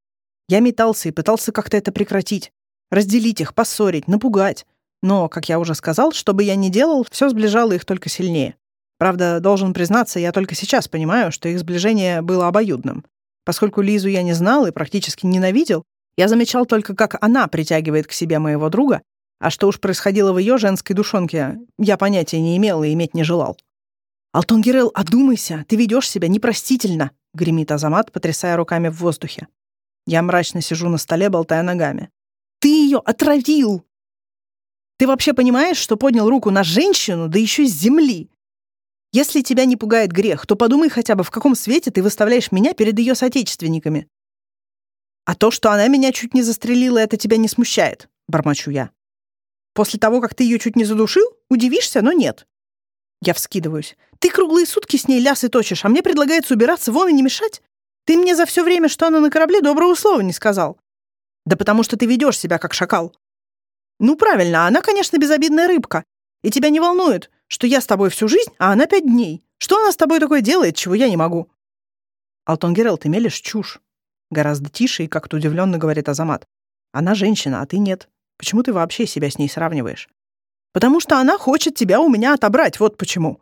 Я метался и пытался как-то это прекратить, разделить их, поссорить, напугать. Но, как я уже сказал, что бы я ни делал, все сближало их только сильнее. Правда, должен признаться, я только сейчас понимаю, что их сближение было обоюдным. Поскольку Лизу я не знал и практически ненавидел, я замечал только, как она притягивает к себе моего друга, а что уж происходило в ее женской душонке, я понятия не имел и иметь не желал. «Алтон Гирел, одумайся, ты ведешь себя непростительно», — гремит Азамат, потрясая руками в воздухе. Я мрачно сижу на столе, болтая ногами. «Ты ее отравил!» Ты вообще понимаешь, что поднял руку на женщину, да еще с земли? Если тебя не пугает грех, то подумай хотя бы, в каком свете ты выставляешь меня перед ее соотечественниками. А то, что она меня чуть не застрелила, это тебя не смущает, бормочу я. После того, как ты ее чуть не задушил, удивишься, но нет. Я вскидываюсь. Ты круглые сутки с ней лясы точишь, а мне предлагается убираться вон и не мешать? Ты мне за все время, что она на корабле, доброго слова не сказал. Да потому что ты ведешь себя как шакал. Ну, правильно, она, конечно, безобидная рыбка. И тебя не волнует, что я с тобой всю жизнь, а она пять дней. Что она с тобой такое делает, чего я не могу? Алтон Герел, ты мелешь чушь. Гораздо тише и как-то удивленно говорит Азамат. Она женщина, а ты нет. Почему ты вообще себя с ней сравниваешь? Потому что она хочет тебя у меня отобрать, вот почему.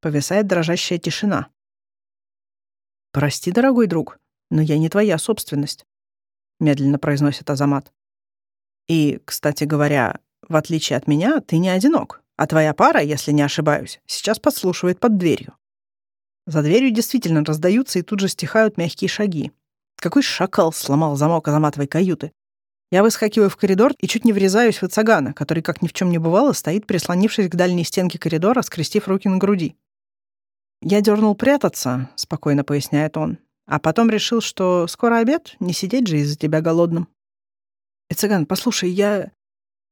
Повисает дрожащая тишина. «Прости, дорогой друг, но я не твоя собственность», — медленно произносит Азамат. И, кстати говоря, в отличие от меня, ты не одинок, а твоя пара, если не ошибаюсь, сейчас подслушивает под дверью. За дверью действительно раздаются и тут же стихают мягкие шаги. Какой шакал сломал замок Азаматовой каюты? Я выскакиваю в коридор и чуть не врезаюсь в Ицагана, который, как ни в чем не бывало, стоит, прислонившись к дальней стенке коридора, скрестив руки на груди. «Я дернул прятаться», — спокойно поясняет он, «а потом решил, что скоро обед, не сидеть же из-за тебя голодным». И цыган, послушай, я...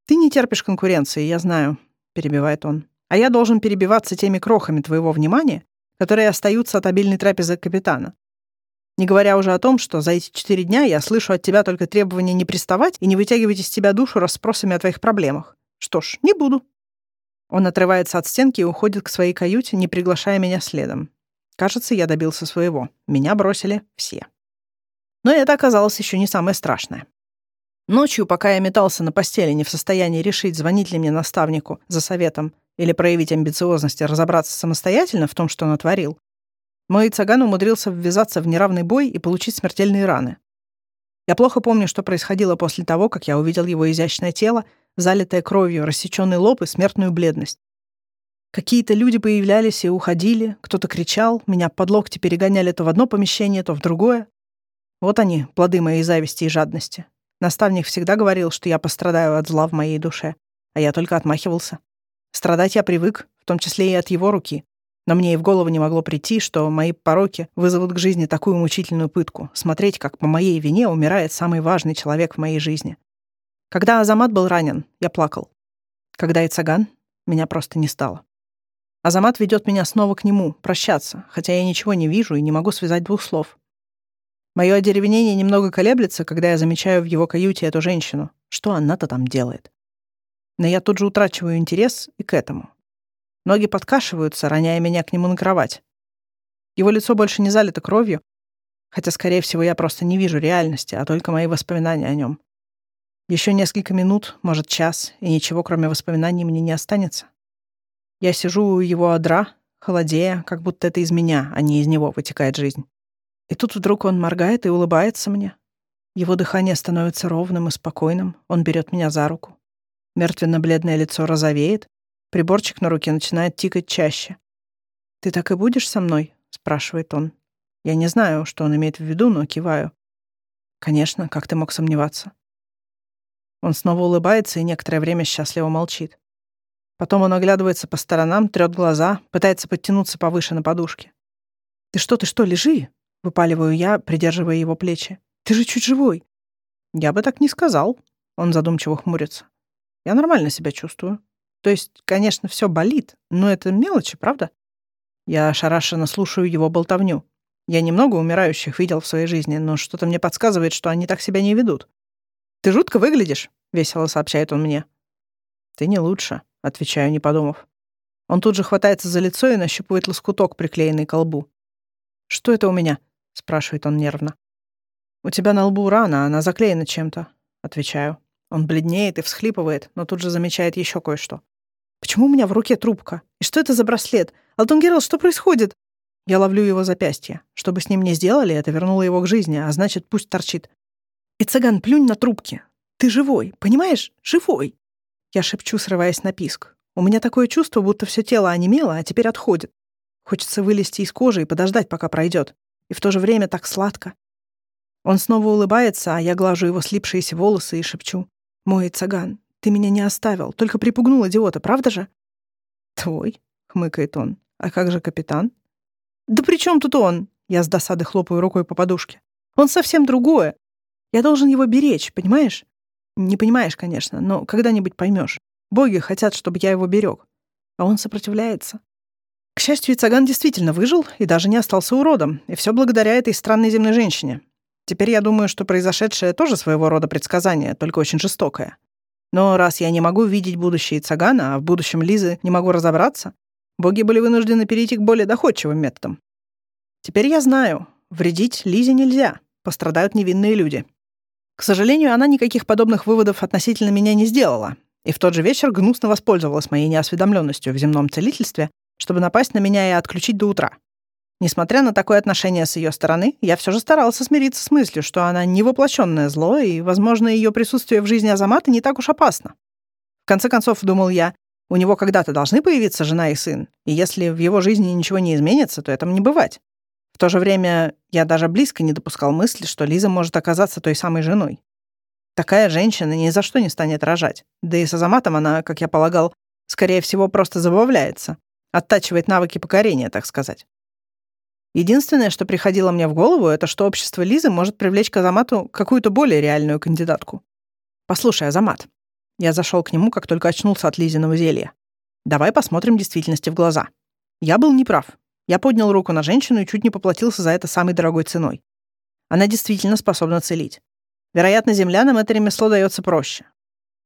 Ты не терпишь конкуренции, я знаю, перебивает он. А я должен перебиваться теми крохами твоего внимания, которые остаются от обильной трапезы капитана. Не говоря уже о том, что за эти четыре дня я слышу от тебя только требование не приставать и не вытягивать из тебя душу расспросами о твоих проблемах. Что ж, не буду. Он отрывается от стенки и уходит к своей каюте, не приглашая меня следом. Кажется, я добился своего. Меня бросили все. Но это оказалось еще не самое страшное. Ночью, пока я метался на постели, не в состоянии решить, звонить ли мне наставнику за советом или проявить амбициозность и разобраться самостоятельно в том, что натворил, мой цаган умудрился ввязаться в неравный бой и получить смертельные раны. Я плохо помню, что происходило после того, как я увидел его изящное тело, залитое кровью, рассеченный лоб и смертную бледность. Какие-то люди появлялись и уходили, кто-то кричал, меня под локти перегоняли то в одно помещение, то в другое. Вот они, плоды моей зависти и жадности. Наставник всегда говорил, что я пострадаю от зла в моей душе, а я только отмахивался. Страдать я привык, в том числе и от его руки. Но мне и в голову не могло прийти, что мои пороки вызовут к жизни такую мучительную пытку — смотреть, как по моей вине умирает самый важный человек в моей жизни. Когда Азамат был ранен, я плакал. Когда и Цаган, меня просто не стало. Азамат ведет меня снова к нему, прощаться, хотя я ничего не вижу и не могу связать двух слов. Мое одеревенение немного колеблется, когда я замечаю в его каюте эту женщину. Что она-то там делает? Но я тут же утрачиваю интерес и к этому. Ноги подкашиваются, роняя меня к нему на кровать. Его лицо больше не залито кровью, хотя, скорее всего, я просто не вижу реальности, а только мои воспоминания о нем. Еще несколько минут, может, час, и ничего, кроме воспоминаний, мне не останется. Я сижу у его одра, холодея, как будто это из меня, а не из него вытекает жизнь. И тут вдруг он моргает и улыбается мне. Его дыхание становится ровным и спокойным, он берет меня за руку. Мертвенно-бледное лицо розовеет, Приборчик на руке начинает тикать чаще. «Ты так и будешь со мной?» — спрашивает он. Я не знаю, что он имеет в виду, но киваю. «Конечно, как ты мог сомневаться?» Он снова улыбается и некоторое время счастливо молчит. Потом он оглядывается по сторонам, трёт глаза, пытается подтянуться повыше на подушке. «Ты что, ты что, лежи?» — выпаливаю я, придерживая его плечи. «Ты же чуть живой». «Я бы так не сказал», — он задумчиво хмурится. «Я нормально себя чувствую. То есть, конечно, все болит, но это мелочи, правда? Я ошарашенно слушаю его болтовню. Я немного умирающих видел в своей жизни, но что-то мне подсказывает, что они так себя не ведут. «Ты жутко выглядишь», — весело сообщает он мне. «Ты не лучше», — отвечаю, не подумав. Он тут же хватается за лицо и нащупывает лоскуток, приклеенный к лбу. «Что это у меня?» — спрашивает он нервно. «У тебя на лбу рана, она заклеена чем-то», — отвечаю. Он бледнеет и всхлипывает, но тут же замечает еще кое-что. Почему у меня в руке трубка? И что это за браслет? Алтон что происходит? Я ловлю его запястье. Что бы с ним ни сделали, это вернуло его к жизни, а значит, пусть торчит. И цыган, плюнь на трубки. Ты живой, понимаешь? Живой. Я шепчу, срываясь на писк. У меня такое чувство, будто все тело онемело, а теперь отходит. Хочется вылезти из кожи и подождать, пока пройдет. И в то же время так сладко. Он снова улыбается, а я глажу его слипшиеся волосы и шепчу. «Мой цаган, ты меня не оставил, только припугнул идиота, правда же?» «Твой», — хмыкает он. «А как же капитан?» «Да при чем тут он?» Я с досады хлопаю рукой по подушке. «Он совсем другое. Я должен его беречь, понимаешь?» «Не понимаешь, конечно, но когда-нибудь поймешь. Боги хотят, чтобы я его берег. А он сопротивляется. К счастью, Цаган действительно выжил и даже не остался уродом, и все благодаря этой странной земной женщине. Теперь я думаю, что произошедшее тоже своего рода предсказание, только очень жестокое. Но раз я не могу видеть будущее Цагана, а в будущем Лизы не могу разобраться, боги были вынуждены перейти к более доходчивым методам. Теперь я знаю, вредить Лизе нельзя, пострадают невинные люди. К сожалению, она никаких подобных выводов относительно меня не сделала, и в тот же вечер гнусно воспользовалась моей неосведомленностью в земном целительстве, чтобы напасть на меня и отключить до утра. Несмотря на такое отношение с ее стороны, я все же старался смириться с мыслью, что она не воплощенное зло, и, возможно, ее присутствие в жизни Азамата не так уж опасно. В конце концов, думал я, у него когда-то должны появиться жена и сын, и если в его жизни ничего не изменится, то этому не бывать. В то же время я даже близко не допускал мысли, что Лиза может оказаться той самой женой. Такая женщина ни за что не станет рожать. Да и с Азаматом она, как я полагал, скорее всего, просто забавляется. Оттачивает навыки покорения, так сказать. Единственное, что приходило мне в голову, это что общество Лизы может привлечь к Азамату какую-то более реальную кандидатку. «Послушай, Азамат». Я зашел к нему, как только очнулся от Лизиного зелья. «Давай посмотрим действительности в глаза. Я был неправ. Я поднял руку на женщину и чуть не поплатился за это самой дорогой ценой. Она действительно способна целить. Вероятно, землянам это ремесло дается проще.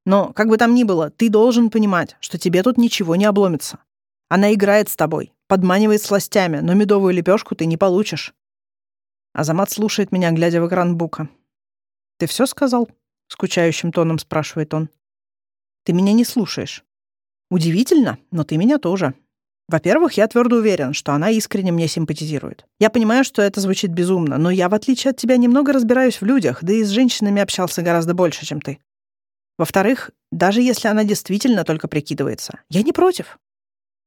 Но, как бы там ни было, ты должен понимать, что тебе тут ничего не обломится. Она играет с тобой, подманивает сластями, но медовую лепешку ты не получишь. Азамат слушает меня, глядя в экран бука. «Ты все сказал?» — скучающим тоном спрашивает он. «Ты меня не слушаешь. Удивительно, но ты меня тоже. Во-первых, я твердо уверен, что она искренне мне симпатизирует. Я понимаю, что это звучит безумно, но я, в отличие от тебя, немного разбираюсь в людях, да и с женщинами общался гораздо больше, чем ты. Во-вторых, даже если она действительно только прикидывается, я не против.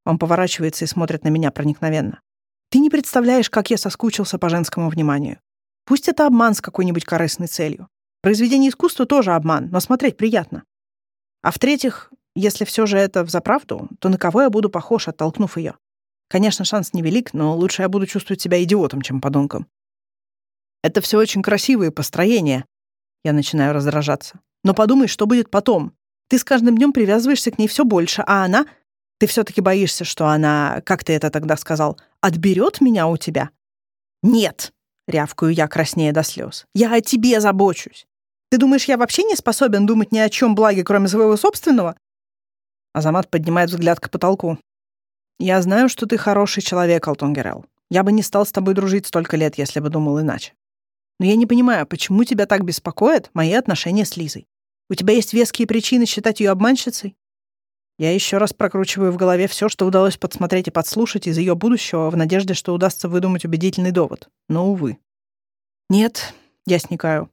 Он поворачивается и смотрит на меня проникновенно. Ты не представляешь, как я соскучился по женскому вниманию. Пусть это обман с какой-нибудь корыстной целью. Произведение искусства тоже обман, но смотреть приятно. А в-третьих, если все же это взаправду, то на кого я буду похож, оттолкнув ее? Конечно, шанс невелик, но лучше я буду чувствовать себя идиотом, чем подонком. Это все очень красивые построения. Я начинаю раздражаться. Но подумай, что будет потом. Ты с каждым днем привязываешься к ней все больше, а она... Ты все-таки боишься, что она, как ты это тогда сказал, отберет меня у тебя? Нет, рявкаю я краснее до слез. Я о тебе забочусь. Ты думаешь, я вообще не способен думать ни о чем благе, кроме своего собственного? Азамат поднимает взгляд к потолку. «Я знаю, что ты хороший человек, Алтон Герел. Я бы не стал с тобой дружить столько лет, если бы думал иначе. Но я не понимаю, почему тебя так беспокоят мои отношения с Лизой? У тебя есть веские причины считать ее обманщицей?» Я еще раз прокручиваю в голове все, что удалось подсмотреть и подслушать из ее будущего, в надежде, что удастся выдумать убедительный довод. Но, увы. «Нет», — я сникаю.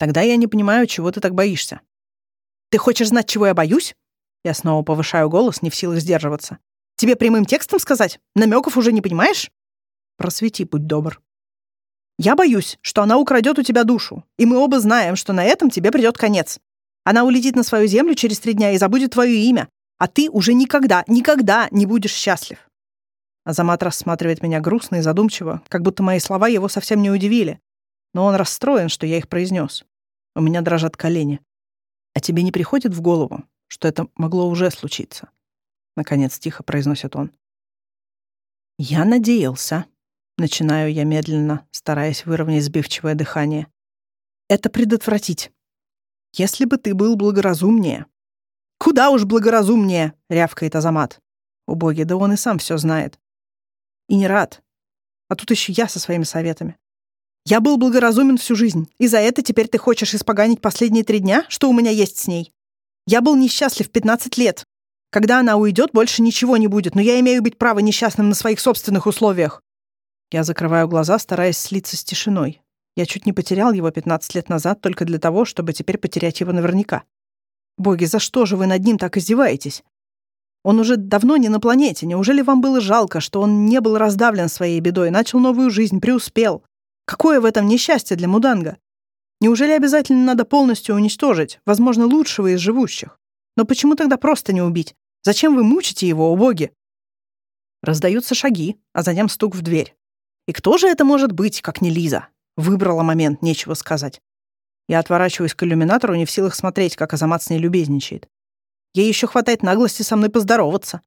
«Тогда я не понимаю, чего ты так боишься». «Ты хочешь знать, чего я боюсь?» Я снова повышаю голос, не в силах сдерживаться. «Тебе прямым текстом сказать? Намеков уже не понимаешь?» «Просвети, будь добр». «Я боюсь, что она украдет у тебя душу, и мы оба знаем, что на этом тебе придет конец. Она улетит на свою землю через три дня и забудет твое имя, а ты уже никогда, никогда не будешь счастлив». Азамат рассматривает меня грустно и задумчиво, как будто мои слова его совсем не удивили. Но он расстроен, что я их произнес. У меня дрожат колени. А тебе не приходит в голову, что это могло уже случиться. Наконец тихо произносит он. Я надеялся. Начинаю я медленно, стараясь выровнять сбивчивое дыхание. Это предотвратить. Если бы ты был благоразумнее. Куда уж благоразумнее, рявкает Азамат. О боги, да он и сам все знает. И не рад. А тут еще я со своими советами. Я был благоразумен всю жизнь, и за это теперь ты хочешь испоганить последние три дня, что у меня есть с ней? Я был несчастлив 15 лет. Когда она уйдет, больше ничего не будет, но я имею быть право несчастным на своих собственных условиях. Я закрываю глаза, стараясь слиться с тишиной. Я чуть не потерял его 15 лет назад только для того, чтобы теперь потерять его наверняка. Боги, за что же вы над ним так издеваетесь? Он уже давно не на планете. Неужели вам было жалко, что он не был раздавлен своей бедой, начал новую жизнь, преуспел? Какое в этом несчастье для Муданга? Неужели обязательно надо полностью уничтожить, возможно, лучшего из живущих? Но почему тогда просто не убить? Зачем вы мучите его, о боги? Раздаются шаги, а затем стук в дверь. И кто же это может быть, как не Лиза? Выбрала момент, нечего сказать. Я отворачиваюсь к иллюминатору, не в силах смотреть, как Азамат с ней любезничает. Ей еще хватает наглости со мной поздороваться.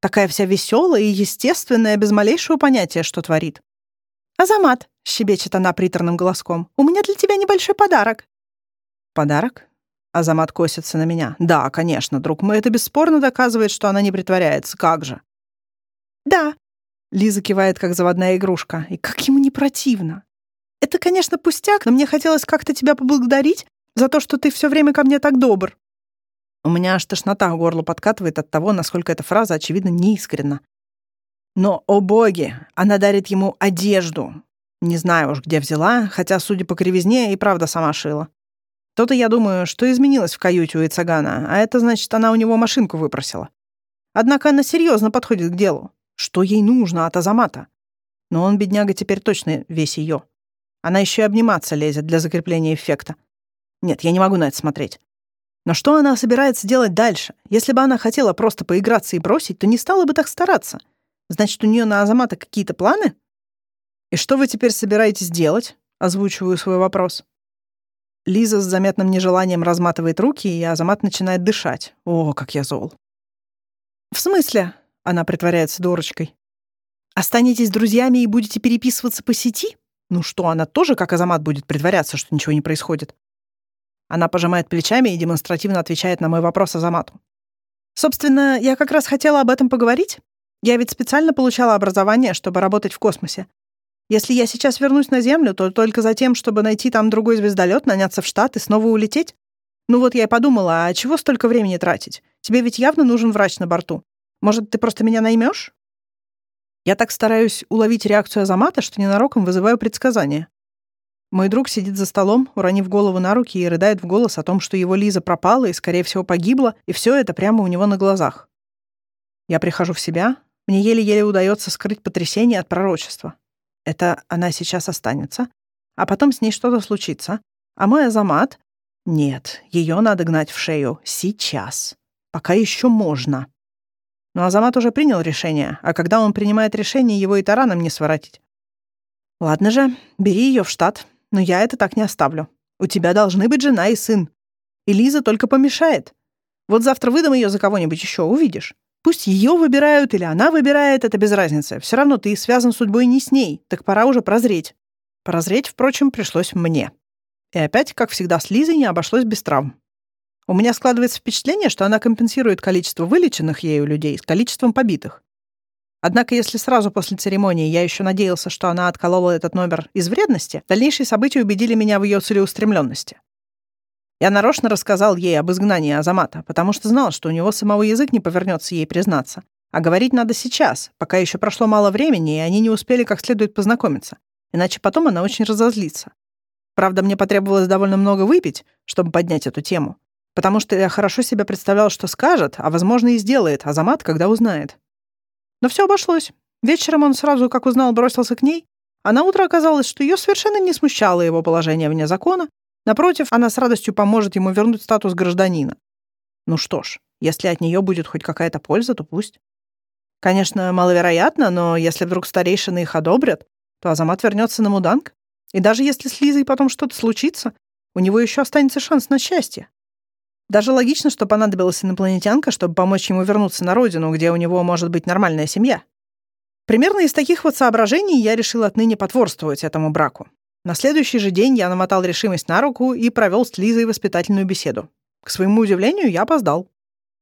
Такая вся веселая и естественная, без малейшего понятия, что творит. «Азамат», — щебечет она приторным голоском, — «у меня для тебя небольшой подарок». «Подарок?» Азамат косится на меня. «Да, конечно, друг мой, это бесспорно доказывает, что она не притворяется. Как же?» «Да». Лиза кивает, как заводная игрушка. И как ему не противно. «Это, конечно, пустяк, но мне хотелось как-то тебя поблагодарить за то, что ты все время ко мне так добр». У меня аж тошнота к горлу подкатывает от того, насколько эта фраза, очевидно, неискренна. Но, о боги, она дарит ему одежду. Не знаю уж, где взяла, хотя, судя по кривизне, и правда сама шила. То-то я думаю, что изменилось в каюте у Ицагана, а это значит, она у него машинку выпросила. Однако она серьезно подходит к делу. Что ей нужно от Азамата? Но он, бедняга, теперь точно весь ее. Она еще и обниматься лезет для закрепления эффекта. Нет, я не могу на это смотреть. Но что она собирается делать дальше? Если бы она хотела просто поиграться и бросить, то не стала бы так стараться — Значит, у нее на Азамата какие-то планы? И что вы теперь собираетесь делать? Озвучиваю свой вопрос. Лиза с заметным нежеланием разматывает руки, и Азамат начинает дышать. О, как я зол. В смысле? Она притворяется дурочкой. Останетесь друзьями и будете переписываться по сети? Ну что, она тоже, как Азамат, будет притворяться, что ничего не происходит? Она пожимает плечами и демонстративно отвечает на мой вопрос Азамату. Собственно, я как раз хотела об этом поговорить. Я ведь специально получала образование, чтобы работать в космосе. Если я сейчас вернусь на Землю, то только за тем, чтобы найти там другой звездолет, наняться в штат и снова улететь? Ну вот я и подумала, а чего столько времени тратить? Тебе ведь явно нужен врач на борту. Может, ты просто меня наймешь? Я так стараюсь уловить реакцию Азамата, что ненароком вызываю предсказания. Мой друг сидит за столом, уронив голову на руки и рыдает в голос о том, что его Лиза пропала и, скорее всего, погибла, и все это прямо у него на глазах. Я прихожу в себя, мне еле-еле удается скрыть потрясение от пророчества. Это она сейчас останется, а потом с ней что-то случится. А мой Азамат... Нет, ее надо гнать в шею сейчас. Пока еще можно. Но Азамат уже принял решение, а когда он принимает решение, его и тараном не своротить. Ладно же, бери ее в штат, но я это так не оставлю. У тебя должны быть жена и сын. И только помешает. Вот завтра выдам ее за кого-нибудь еще, увидишь. Пусть ее выбирают или она выбирает, это без разницы. Все равно ты связан судьбой не с ней, так пора уже прозреть. Прозреть, впрочем, пришлось мне. И опять, как всегда, с Лизой не обошлось без травм. У меня складывается впечатление, что она компенсирует количество вылеченных ею людей с количеством побитых. Однако, если сразу после церемонии я еще надеялся, что она отколола этот номер из вредности, дальнейшие события убедили меня в ее целеустремленности. Я нарочно рассказал ей об изгнании Азамата, потому что знал, что у него самого язык не повернется ей признаться. А говорить надо сейчас, пока еще прошло мало времени, и они не успели как следует познакомиться. Иначе потом она очень разозлится. Правда, мне потребовалось довольно много выпить, чтобы поднять эту тему. Потому что я хорошо себе представлял, что скажет, а, возможно, и сделает Азамат, когда узнает. Но все обошлось. Вечером он сразу, как узнал, бросился к ней, а на утро оказалось, что ее совершенно не смущало его положение вне закона, Напротив, она с радостью поможет ему вернуть статус гражданина. Ну что ж, если от нее будет хоть какая-то польза, то пусть. Конечно, маловероятно, но если вдруг старейшины их одобрят, то Азамат вернется на Муданг. И даже если с Лизой потом что-то случится, у него еще останется шанс на счастье. Даже логично, что понадобилась инопланетянка, чтобы помочь ему вернуться на родину, где у него может быть нормальная семья. Примерно из таких вот соображений я решил отныне потворствовать этому браку. На следующий же день я намотал решимость на руку и провел с Лизой воспитательную беседу. К своему удивлению, я опоздал.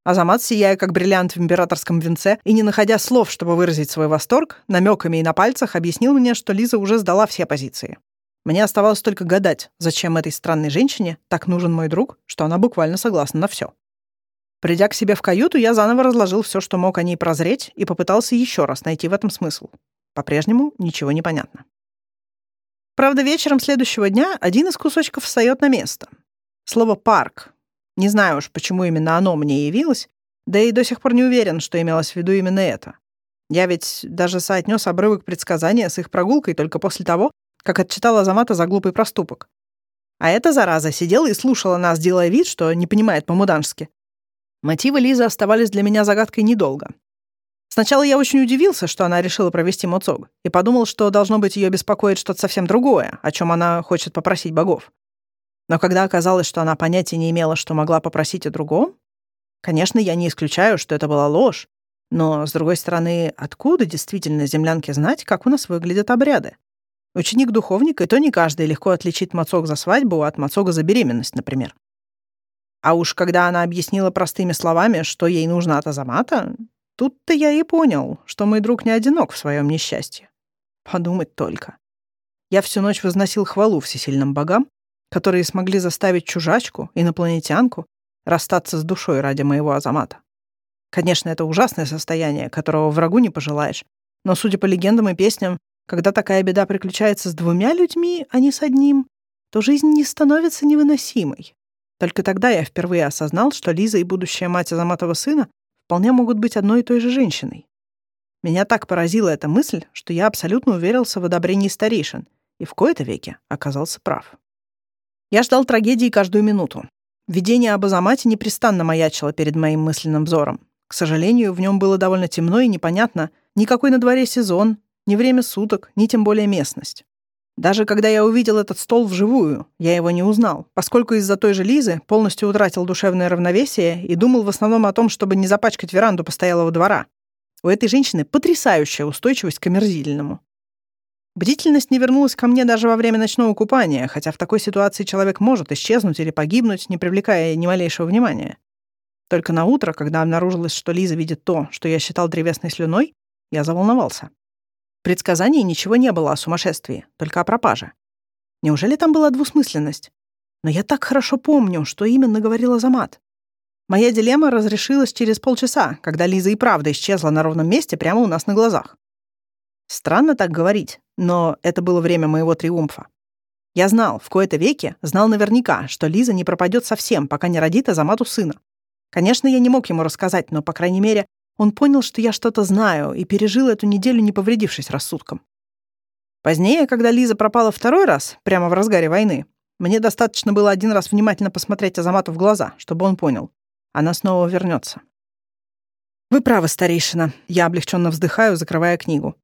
Азамат, сияя как бриллиант в императорском венце и не находя слов, чтобы выразить свой восторг, намеками и на пальцах объяснил мне, что Лиза уже сдала все позиции. Мне оставалось только гадать, зачем этой странной женщине так нужен мой друг, что она буквально согласна на все. Придя к себе в каюту, я заново разложил все, что мог о ней прозреть, и попытался еще раз найти в этом смысл. По-прежнему ничего не понятно. Правда, вечером следующего дня один из кусочков встает на место. Слово «парк». Не знаю уж, почему именно оно мне явилось, да и до сих пор не уверен, что имелось в виду именно это. Я ведь даже соотнес обрывок предсказания с их прогулкой только после того, как отчитал Азамата за глупый проступок. А эта зараза сидела и слушала нас, делая вид, что не понимает по-мудански. Мотивы Лизы оставались для меня загадкой недолго. Сначала я очень удивился, что она решила провести Моцог, и подумал, что должно быть ее беспокоит что-то совсем другое, о чем она хочет попросить богов. Но когда оказалось, что она понятия не имела, что могла попросить о другом, конечно, я не исключаю, что это была ложь, но, с другой стороны, откуда действительно землянке знать, как у нас выглядят обряды? Ученик духовника, и то не каждый легко отличит мацог за свадьбу от мацога за беременность, например. А уж когда она объяснила простыми словами, что ей нужно от Азамата, Тут-то я и понял, что мой друг не одинок в своем несчастье. Подумать только. Я всю ночь возносил хвалу всесильным богам, которые смогли заставить чужачку, инопланетянку, расстаться с душой ради моего Азамата. Конечно, это ужасное состояние, которого врагу не пожелаешь, но, судя по легендам и песням, когда такая беда приключается с двумя людьми, а не с одним, то жизнь не становится невыносимой. Только тогда я впервые осознал, что Лиза и будущая мать Азаматова сына вполне могут быть одной и той же женщиной. Меня так поразила эта мысль, что я абсолютно уверился в одобрении старейшин и в кои-то веке оказался прав. Я ждал трагедии каждую минуту. Видение об Азамате непрестанно маячило перед моим мысленным взором. К сожалению, в нем было довольно темно и непонятно никакой на дворе сезон, ни время суток, ни тем более местность. Даже когда я увидел этот стол вживую, я его не узнал, поскольку из-за той же Лизы полностью утратил душевное равновесие и думал в основном о том, чтобы не запачкать веранду постоялого двора. У этой женщины потрясающая устойчивость к омерзительному. Бдительность не вернулась ко мне даже во время ночного купания, хотя в такой ситуации человек может исчезнуть или погибнуть, не привлекая ни малейшего внимания. Только на утро, когда обнаружилось, что Лиза видит то, что я считал древесной слюной, Я заволновался. Предсказании ничего не было о сумасшествии, только о пропаже. Неужели там была двусмысленность? Но я так хорошо помню, что именно говорила Замат. Моя дилемма разрешилась через полчаса, когда Лиза и правда исчезла на ровном месте прямо у нас на глазах. Странно так говорить, но это было время моего триумфа. Я знал, в кои-то веке, знал наверняка, что Лиза не пропадет совсем, пока не родит Азамату сына. Конечно, я не мог ему рассказать, но, по крайней мере, он понял, что я что-то знаю, и пережил эту неделю, не повредившись рассудком. Позднее, когда Лиза пропала второй раз, прямо в разгаре войны, мне достаточно было один раз внимательно посмотреть Азамату в глаза, чтобы он понял. Она снова вернется. «Вы правы, старейшина». Я облегченно вздыхаю, закрывая книгу.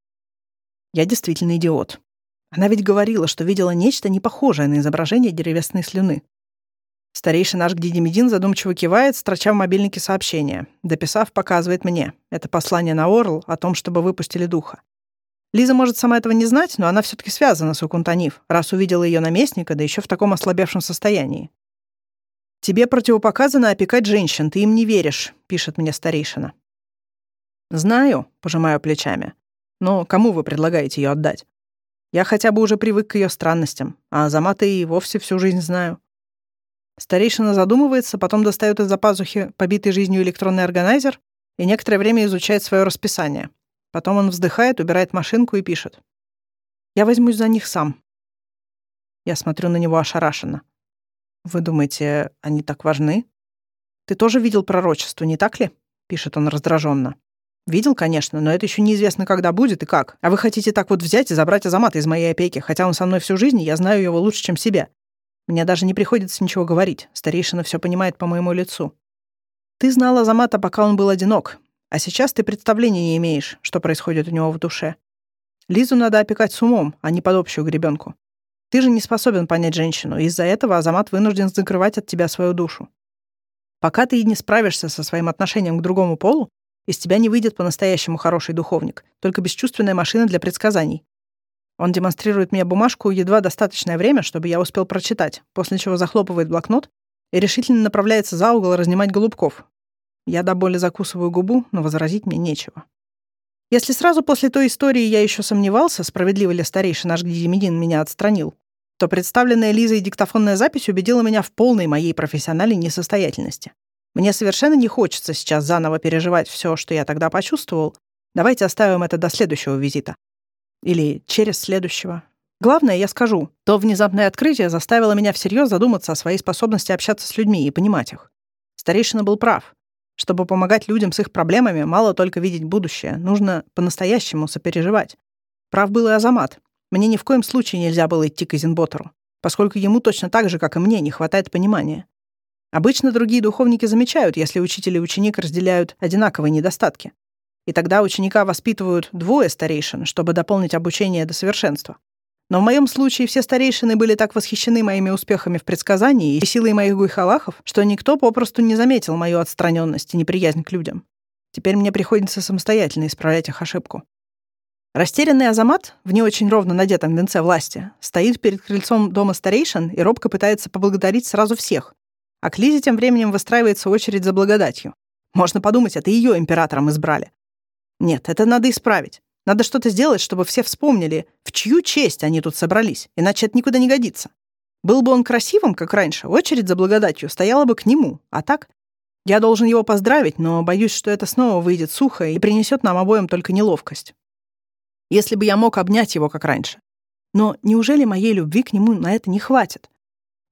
Я действительно идиот. Она ведь говорила, что видела нечто непохожее на изображение деревесной слюны. Старейший наш Гдидимедин задумчиво кивает, строча в мобильнике сообщение. Дописав, показывает мне. Это послание на Орл о том, чтобы выпустили духа. Лиза может сама этого не знать, но она все таки связана с Укунтанив, раз увидела ее наместника, да еще в таком ослабевшем состоянии. «Тебе противопоказано опекать женщин, ты им не веришь», — пишет мне старейшина. «Знаю», — пожимаю плечами. «Но кому вы предлагаете ее отдать? Я хотя бы уже привык к ее странностям, а Азамата и вовсе всю жизнь знаю. Старейшина задумывается, потом достает из-за пазухи побитый жизнью электронный органайзер и некоторое время изучает свое расписание. Потом он вздыхает, убирает машинку и пишет. «Я возьмусь за них сам». Я смотрю на него ошарашенно. «Вы думаете, они так важны?» «Ты тоже видел пророчество, не так ли?» — пишет он раздраженно. Видел, конечно, но это еще неизвестно, когда будет и как. А вы хотите так вот взять и забрать Азамата из моей опеки, хотя он со мной всю жизнь, и я знаю его лучше, чем себя. Мне даже не приходится ничего говорить. Старейшина все понимает по моему лицу. Ты знал Азамата, пока он был одинок, а сейчас ты представления не имеешь, что происходит у него в душе. Лизу надо опекать с умом, а не под общую гребенку. Ты же не способен понять женщину, и из-за этого Азамат вынужден закрывать от тебя свою душу. Пока ты не справишься со своим отношением к другому полу, из тебя не выйдет по-настоящему хороший духовник, только бесчувственная машина для предсказаний. Он демонстрирует мне бумажку едва достаточное время, чтобы я успел прочитать, после чего захлопывает блокнот и решительно направляется за угол разнимать голубков. Я до боли закусываю губу, но возразить мне нечего. Если сразу после той истории я еще сомневался, справедливо ли старейший наш Гдидимедин меня отстранил, то представленная Лизой диктофонная запись убедила меня в полной моей профессиональной несостоятельности. Мне совершенно не хочется сейчас заново переживать все, что я тогда почувствовал. Давайте оставим это до следующего визита. Или через следующего. Главное, я скажу, то внезапное открытие заставило меня всерьез задуматься о своей способности общаться с людьми и понимать их. Старейшина был прав. Чтобы помогать людям с их проблемами, мало только видеть будущее, нужно по-настоящему сопереживать. Прав был и Азамат. Мне ни в коем случае нельзя было идти к Изенботеру, поскольку ему точно так же, как и мне, не хватает понимания. Обычно другие духовники замечают, если учитель и ученик разделяют одинаковые недостатки. И тогда ученика воспитывают двое старейшин, чтобы дополнить обучение до совершенства. Но в моем случае все старейшины были так восхищены моими успехами в предсказании и силой моих гуйхалахов, что никто попросту не заметил мою отстраненность и неприязнь к людям. Теперь мне приходится самостоятельно исправлять их ошибку. Растерянный Азамат, в не очень ровно надетом венце власти, стоит перед крыльцом дома старейшин и робко пытается поблагодарить сразу всех, а к Лизе тем временем выстраивается очередь за благодатью. Можно подумать, это ее императором избрали. Нет, это надо исправить. Надо что-то сделать, чтобы все вспомнили, в чью честь они тут собрались, иначе это никуда не годится. Был бы он красивым, как раньше, очередь за благодатью стояла бы к нему, а так... Я должен его поздравить, но боюсь, что это снова выйдет сухо и принесет нам обоим только неловкость. Если бы я мог обнять его, как раньше. Но неужели моей любви к нему на это не хватит?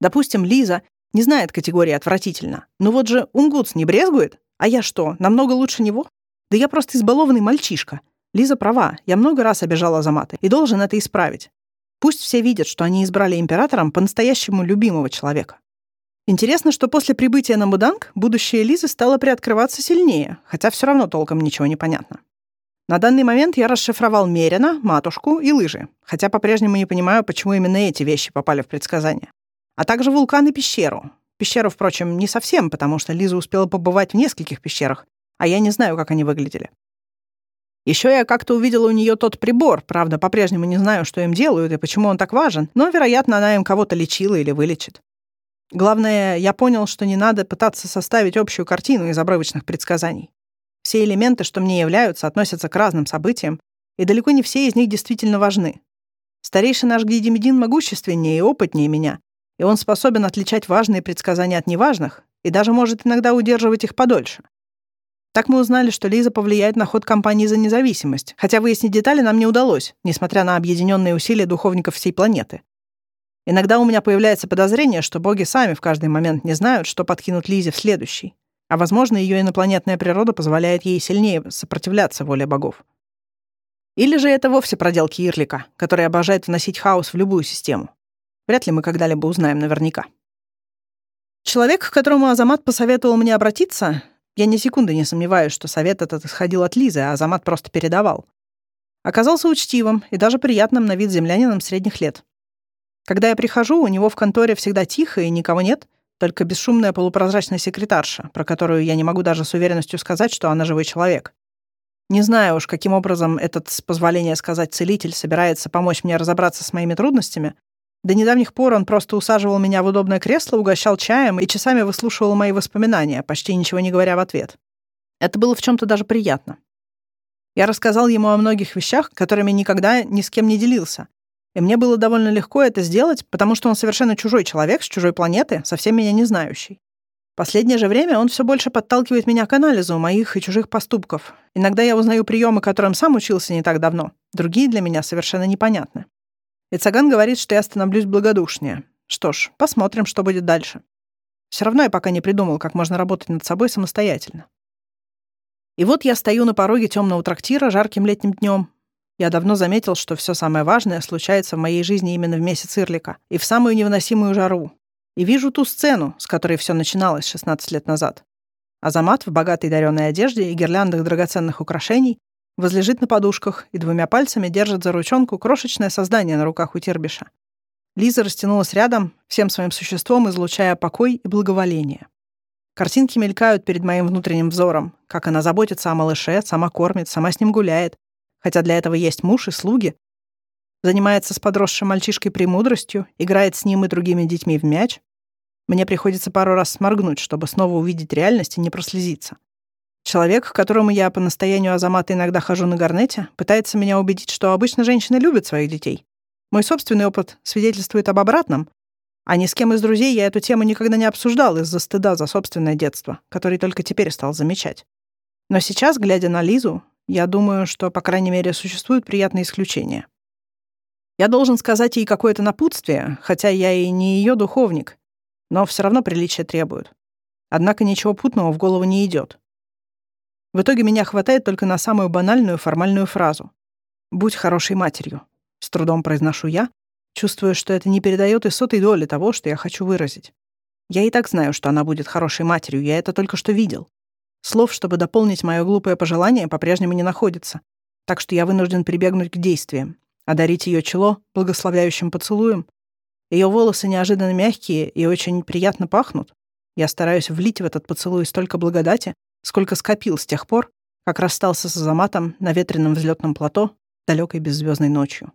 Допустим, Лиза не знает категории «отвратительно». Но вот же Унгутс не брезгует. А я что, намного лучше него? Да я просто избалованный мальчишка. Лиза права, я много раз обижала Азамата и должен это исправить. Пусть все видят, что они избрали императором по-настоящему любимого человека. Интересно, что после прибытия на Муданг будущее Лизы стало приоткрываться сильнее, хотя все равно толком ничего не понятно. На данный момент я расшифровал Мерина, матушку и лыжи, хотя по-прежнему не понимаю, почему именно эти вещи попали в предсказание а также вулкан и пещеру. Пещеру, впрочем, не совсем, потому что Лиза успела побывать в нескольких пещерах, а я не знаю, как они выглядели. Еще я как-то увидела у нее тот прибор, правда, по-прежнему не знаю, что им делают и почему он так важен, но, вероятно, она им кого-то лечила или вылечит. Главное, я понял, что не надо пытаться составить общую картину из обрывочных предсказаний. Все элементы, что мне являются, относятся к разным событиям, и далеко не все из них действительно важны. Старейший наш Гдидимедин могущественнее и опытнее меня, и он способен отличать важные предсказания от неважных и даже может иногда удерживать их подольше. Так мы узнали, что Лиза повлияет на ход кампании за независимость, хотя выяснить детали нам не удалось, несмотря на объединенные усилия духовников всей планеты. Иногда у меня появляется подозрение, что боги сами в каждый момент не знают, что подкинут Лизе в следующий, а, возможно, ее инопланетная природа позволяет ей сильнее сопротивляться воле богов. Или же это вовсе проделки Ирлика, который обожает вносить хаос в любую систему. Вряд ли мы когда-либо узнаем наверняка. Человек, к которому Азамат посоветовал мне обратиться, я ни секунды не сомневаюсь, что совет этот исходил от Лизы, а Азамат просто передавал. Оказался учтивым и даже приятным на вид землянином средних лет. Когда я прихожу, у него в конторе всегда тихо и никого нет, только бесшумная полупрозрачная секретарша, про которую я не могу даже с уверенностью сказать, что она живой человек. Не знаю уж, каким образом этот, с позволения сказать, целитель собирается помочь мне разобраться с моими трудностями, до недавних пор он просто усаживал меня в удобное кресло, угощал чаем и часами выслушивал мои воспоминания, почти ничего не говоря в ответ. Это было в чем то даже приятно. Я рассказал ему о многих вещах, которыми никогда ни с кем не делился. И мне было довольно легко это сделать, потому что он совершенно чужой человек с чужой планеты, совсем меня не знающий. Последнее же время он все больше подталкивает меня к анализу моих и чужих поступков. Иногда я узнаю приемы, которым сам учился не так давно. Другие для меня совершенно непонятны. И Цаган говорит, что я становлюсь благодушнее. Что ж, посмотрим, что будет дальше. Все равно я пока не придумал, как можно работать над собой самостоятельно. И вот я стою на пороге темного трактира жарким летним днем. Я давно заметил, что все самое важное случается в моей жизни именно в месяц Ирлика и в самую невыносимую жару. И вижу ту сцену, с которой все начиналось 16 лет назад. Азамат в богатой дареной одежде и гирляндах драгоценных украшений возлежит на подушках и двумя пальцами держит за ручонку крошечное создание на руках у Тирбиша. Лиза растянулась рядом, всем своим существом излучая покой и благоволение. Картинки мелькают перед моим внутренним взором, как она заботится о малыше, сама кормит, сама с ним гуляет, хотя для этого есть муж и слуги, занимается с подросшим мальчишкой премудростью, играет с ним и другими детьми в мяч. Мне приходится пару раз сморгнуть, чтобы снова увидеть реальность и не прослезиться. Человек, к которому я по настоянию Азамата иногда хожу на гарнете, пытается меня убедить, что обычно женщины любят своих детей. Мой собственный опыт свидетельствует об обратном, а ни с кем из друзей я эту тему никогда не обсуждал из-за стыда за собственное детство, который только теперь стал замечать. Но сейчас, глядя на Лизу, я думаю, что, по крайней мере, существуют приятные исключения. Я должен сказать ей какое-то напутствие, хотя я и не ее духовник, но все равно приличие требует. Однако ничего путного в голову не идет. В итоге меня хватает только на самую банальную формальную фразу. «Будь хорошей матерью», — с трудом произношу я, чувствуя, что это не передает и сотой доли того, что я хочу выразить. Я и так знаю, что она будет хорошей матерью, я это только что видел. Слов, чтобы дополнить мое глупое пожелание, по-прежнему не находится, так что я вынужден прибегнуть к действиям, одарить ее чело благословляющим поцелуем. Ее волосы неожиданно мягкие и очень приятно пахнут. Я стараюсь влить в этот поцелуй столько благодати, сколько скопил с тех пор, как расстался с Азаматом на ветреном взлетном плато далекой беззвездной ночью.